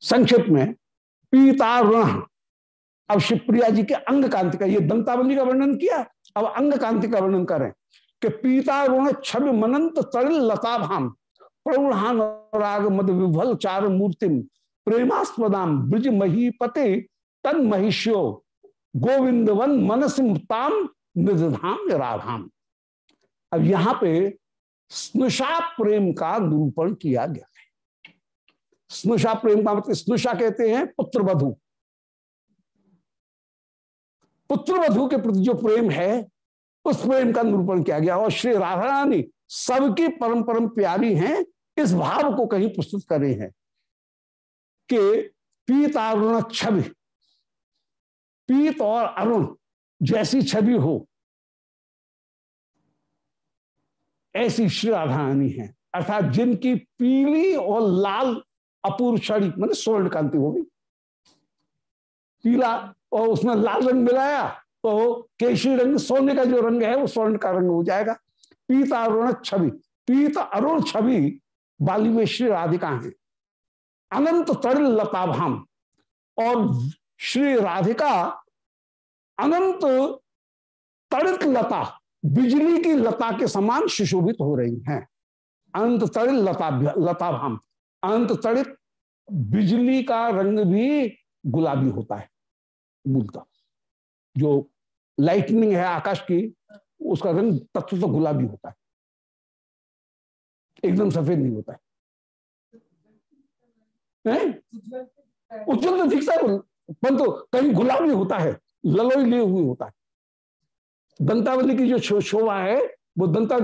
संक्षिप्त में पीतारुण अब शिवप्रिया जी के अंग कांति का, ये दंतावली का वर्णन किया, अब अंग कांति का वर्णन करें कि पीतारुण छवि मनंत तरिल लताभाम, प्रौढ़ान राग मद विभल चार मूर्तिम, प्रेमास्पदाम, ब्रज महीपते तन महिष्यो। गोविंदवन मनसिमताम निधाम राधाम अब यहाँ पे स्नुषा प्रेम का निरूपण किया गया है। स्नुषा प्रेम का मतलब स्नुषा कहते हैं पुत्र वधु पुत्र वधु के प्रति जो प्रेम है, उस प्रेम का निरूपण किया गया। और श्री राधा रानी सबकी परम परम प्यारी हैं, इस भाव को कहीं प्रस्तुत करे हैं कि पीतारुण छवि पीत और अरुण जैसी छवि हो। ऐसी श्री राधा रानी है। अर्थात जिनकी पीली और लाल अपूर्व छड़ी मतलब स्वर्ण कांति होगी पीला और उसमें लाल रंग मिलाया तो केशरी रंग, सोने का जो रंग है वो स्वर्ण का रंग हो जाएगा। पीत अरुण छवि, पीत अरुण छवि बाली में श्री राधिका है। अनंत तरल लताभाम और श्री राधिका अनंत तड़ित लता, बिजली की लता के समान सुशोभित हो रही हैं। अनंत तड़ित लता लताभाम अनंत तड़ित बिजली का रंग भी गुलाबी होता है, मूलता। जो लाइटनिंग है आकाश की, उसका रंग तत्व तो गुलाबी होता है। एकदम सफ़ेद नहीं होता है। उज्जवल तो दिखता है परंतु कहीं गुलाबी होता है, ललोई लिए हुए होता है। दंतावली की जो शोभा है, वो दंता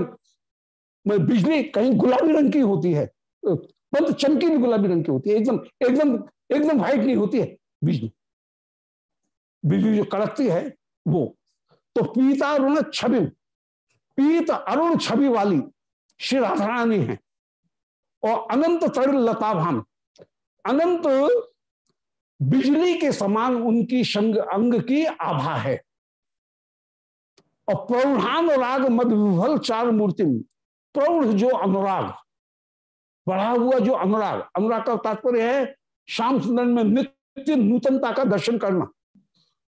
बिजली कहीं गुलाबी रंग की होती है। परंतु चमकी भी गुलाबी रंग की होती है, एकदम एकदम एकदम व्हाइट नहीं होती है बिजली। बिजली जो कड़कती है, वो। तो पीता अरुण छवि, पीत अरुण छवि वाली श्री राधा रानी है। और अनंत तरुण लताभान अनंत बिजली के समान उनकी संग, अंग की आभा है। और प्रौढ़ान राग मद विभल चार मूर्ति, प्रौढ़ जो अनुराग, बढ़ा हुआ जो अनुराग। अनुराग का तात्पर्य है श्याम सुंदर में नित्य नूतनता का दर्शन करना।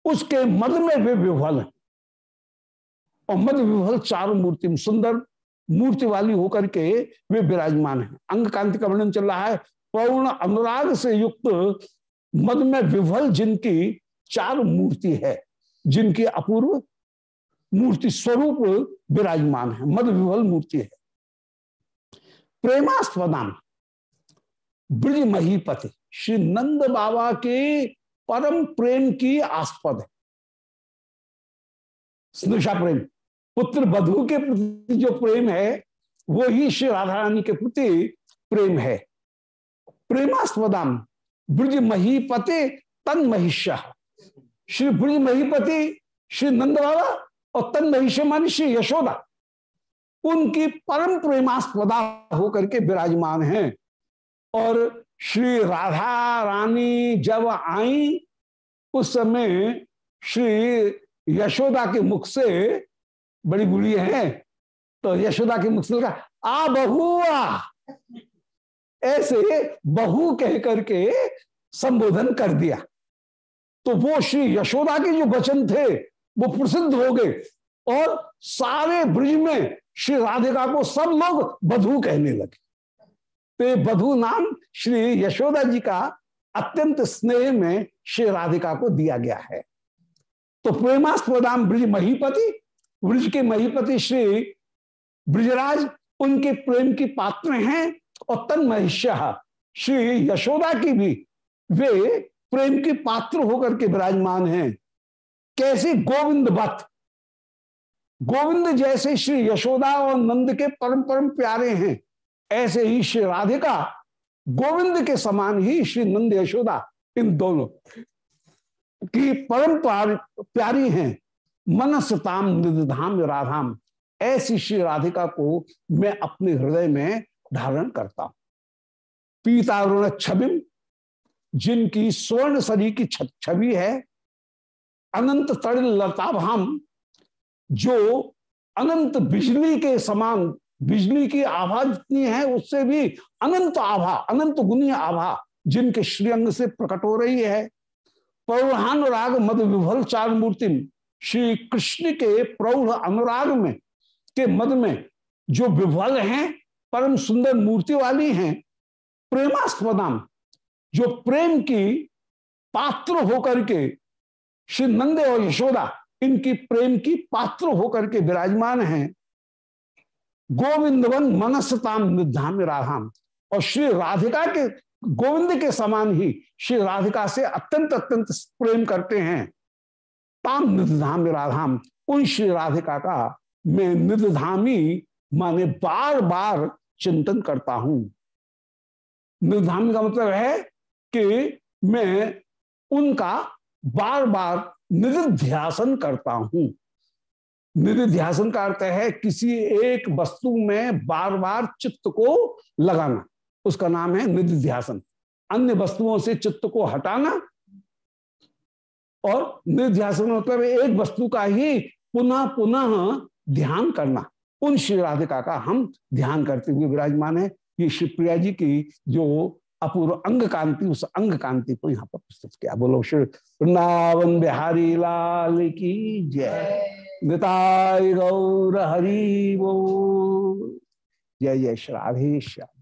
उसके मद में वे विभल है। और मद विभल चार मूर्ति, सुंदर मूर्ति वाली होकर के वे विराजमान है। अंग कांति का वर्णन चल रहा है। पौर्ण अनुराग से युक्त मद में विभल जिनकी चार मूर्ति है, जिनकी अपूर्व मूर्ति स्वरूप विराजमान है, मद विभल मूर्ति है। प्रेमास्पदाम ब्रज महीपति श्री नंद बाबा के परम प्रेम की आस्पद है। स्नुषा प्रेम, पुत्र बधु के प्रति जो प्रेम है, वो ही श्री राधा रानी के प्रति प्रेम है। प्रेमास्पदाम ब्रज महीपति तन महिष्य श्री ब्रज महीपति श्री नंद बाबा और तन महिष्य मान श्री यशोदा। उनकी परम प्रेमास्पदा होकर के विराजमान हैं। और श्री राधा रानी जब आई, उस समय श्री यशोदा के मुख से बड़ी बुरी है। तो यशोदा के मुख से आ बहुआ ऐसे बहु कह करके संबोधन कर दिया। तो वो श्री यशोदा के जो वचन थे, वो प्रसिद्ध हो गए। और सारे ब्रिज में श्री राधिका को सब लोग बधु कहने लगे। तो बधु नाम श्री यशोदा जी का अत्यंत स्नेह में श्री राधिका को दिया गया है। तो प्रेमास्पदाम ब्रिज महीपति, ब्रिज के महीपति श्री ब्रिजराज, उनके प्रेम की पात्र हैं। और तन महिष्य श्री यशोदा की भी वे प्रेम के पात्र होकर के विराजमान हैं। कैसे गोविंद भक्त। गोविंद जैसे श्री यशोदा और नंद के परम परम प्यारे हैं। ऐसे ही श्री राधिका, गोविंद के समान ही श्री नंद यशोदा, इन दोनों की परम प्यारी हैं। मनसताम निधाम राधाम। ऐसी श्री राधिका को मैं अपने हृदय में धारण करता। पीतारुण छवि जिनकी स्वर्ण सरी की छवि है, अनंत तड़िल लताभाम, जो अनंत बिजली के समान, बिजली की आभा जितनी है, उससे भी अनंत आभा, अनंत गुनी आभा, जिनके श्रीअंग से प्रकट हो रही है। पौरान राग मद विभल चार मूर्ति श्री कृष्ण के प्रौढ़ अनुराग में, के मद में जो विभल हैं परम सुंदर मूर्ति वाली हैं प्रेमास्पदाम, जो प्रेम की पात्र होकर के श्री नंदे और यशोदा, इनकी प्रेम की पात्र होकर के विराजमान हैं। गोविंदवन मनसताम निधाम राधाम। और श्री राधिका के, गोविंद के समान ही श्री राधिका से अत्यंत अत्यंत प्रेम करते हैं। ताम निधाम राधाम, उन श्री राधिका का मैं निधामी माने बार बार चिंतन करता हूँ। निर्धामी का मतलब है कि मैं उनका बार बार निधिध्यासन करता हूँ। निधिध्यासन का अर्थ है किसी एक वस्तु में बार बार चित्त को लगाना। उसका नाम है निधिध्यासन। अन्य वस्तुओं से चित्त को हटाना। और निर्ध्यासन मतलब एक वस्तु का ही पुनः पुनः ध्यान करना। उन श्री राधिका का हम ध्यान करते हुए विराजमान है। ये शिवप्रिया जी की जो अपूर्व अंग कांति, उस अंग कांति को यहाँ पर प्रस्तुत किया। बोलो, श्री वृंदावन बिहारी लाल की जय। गौर हरि वो जय जय श्राधेश्याम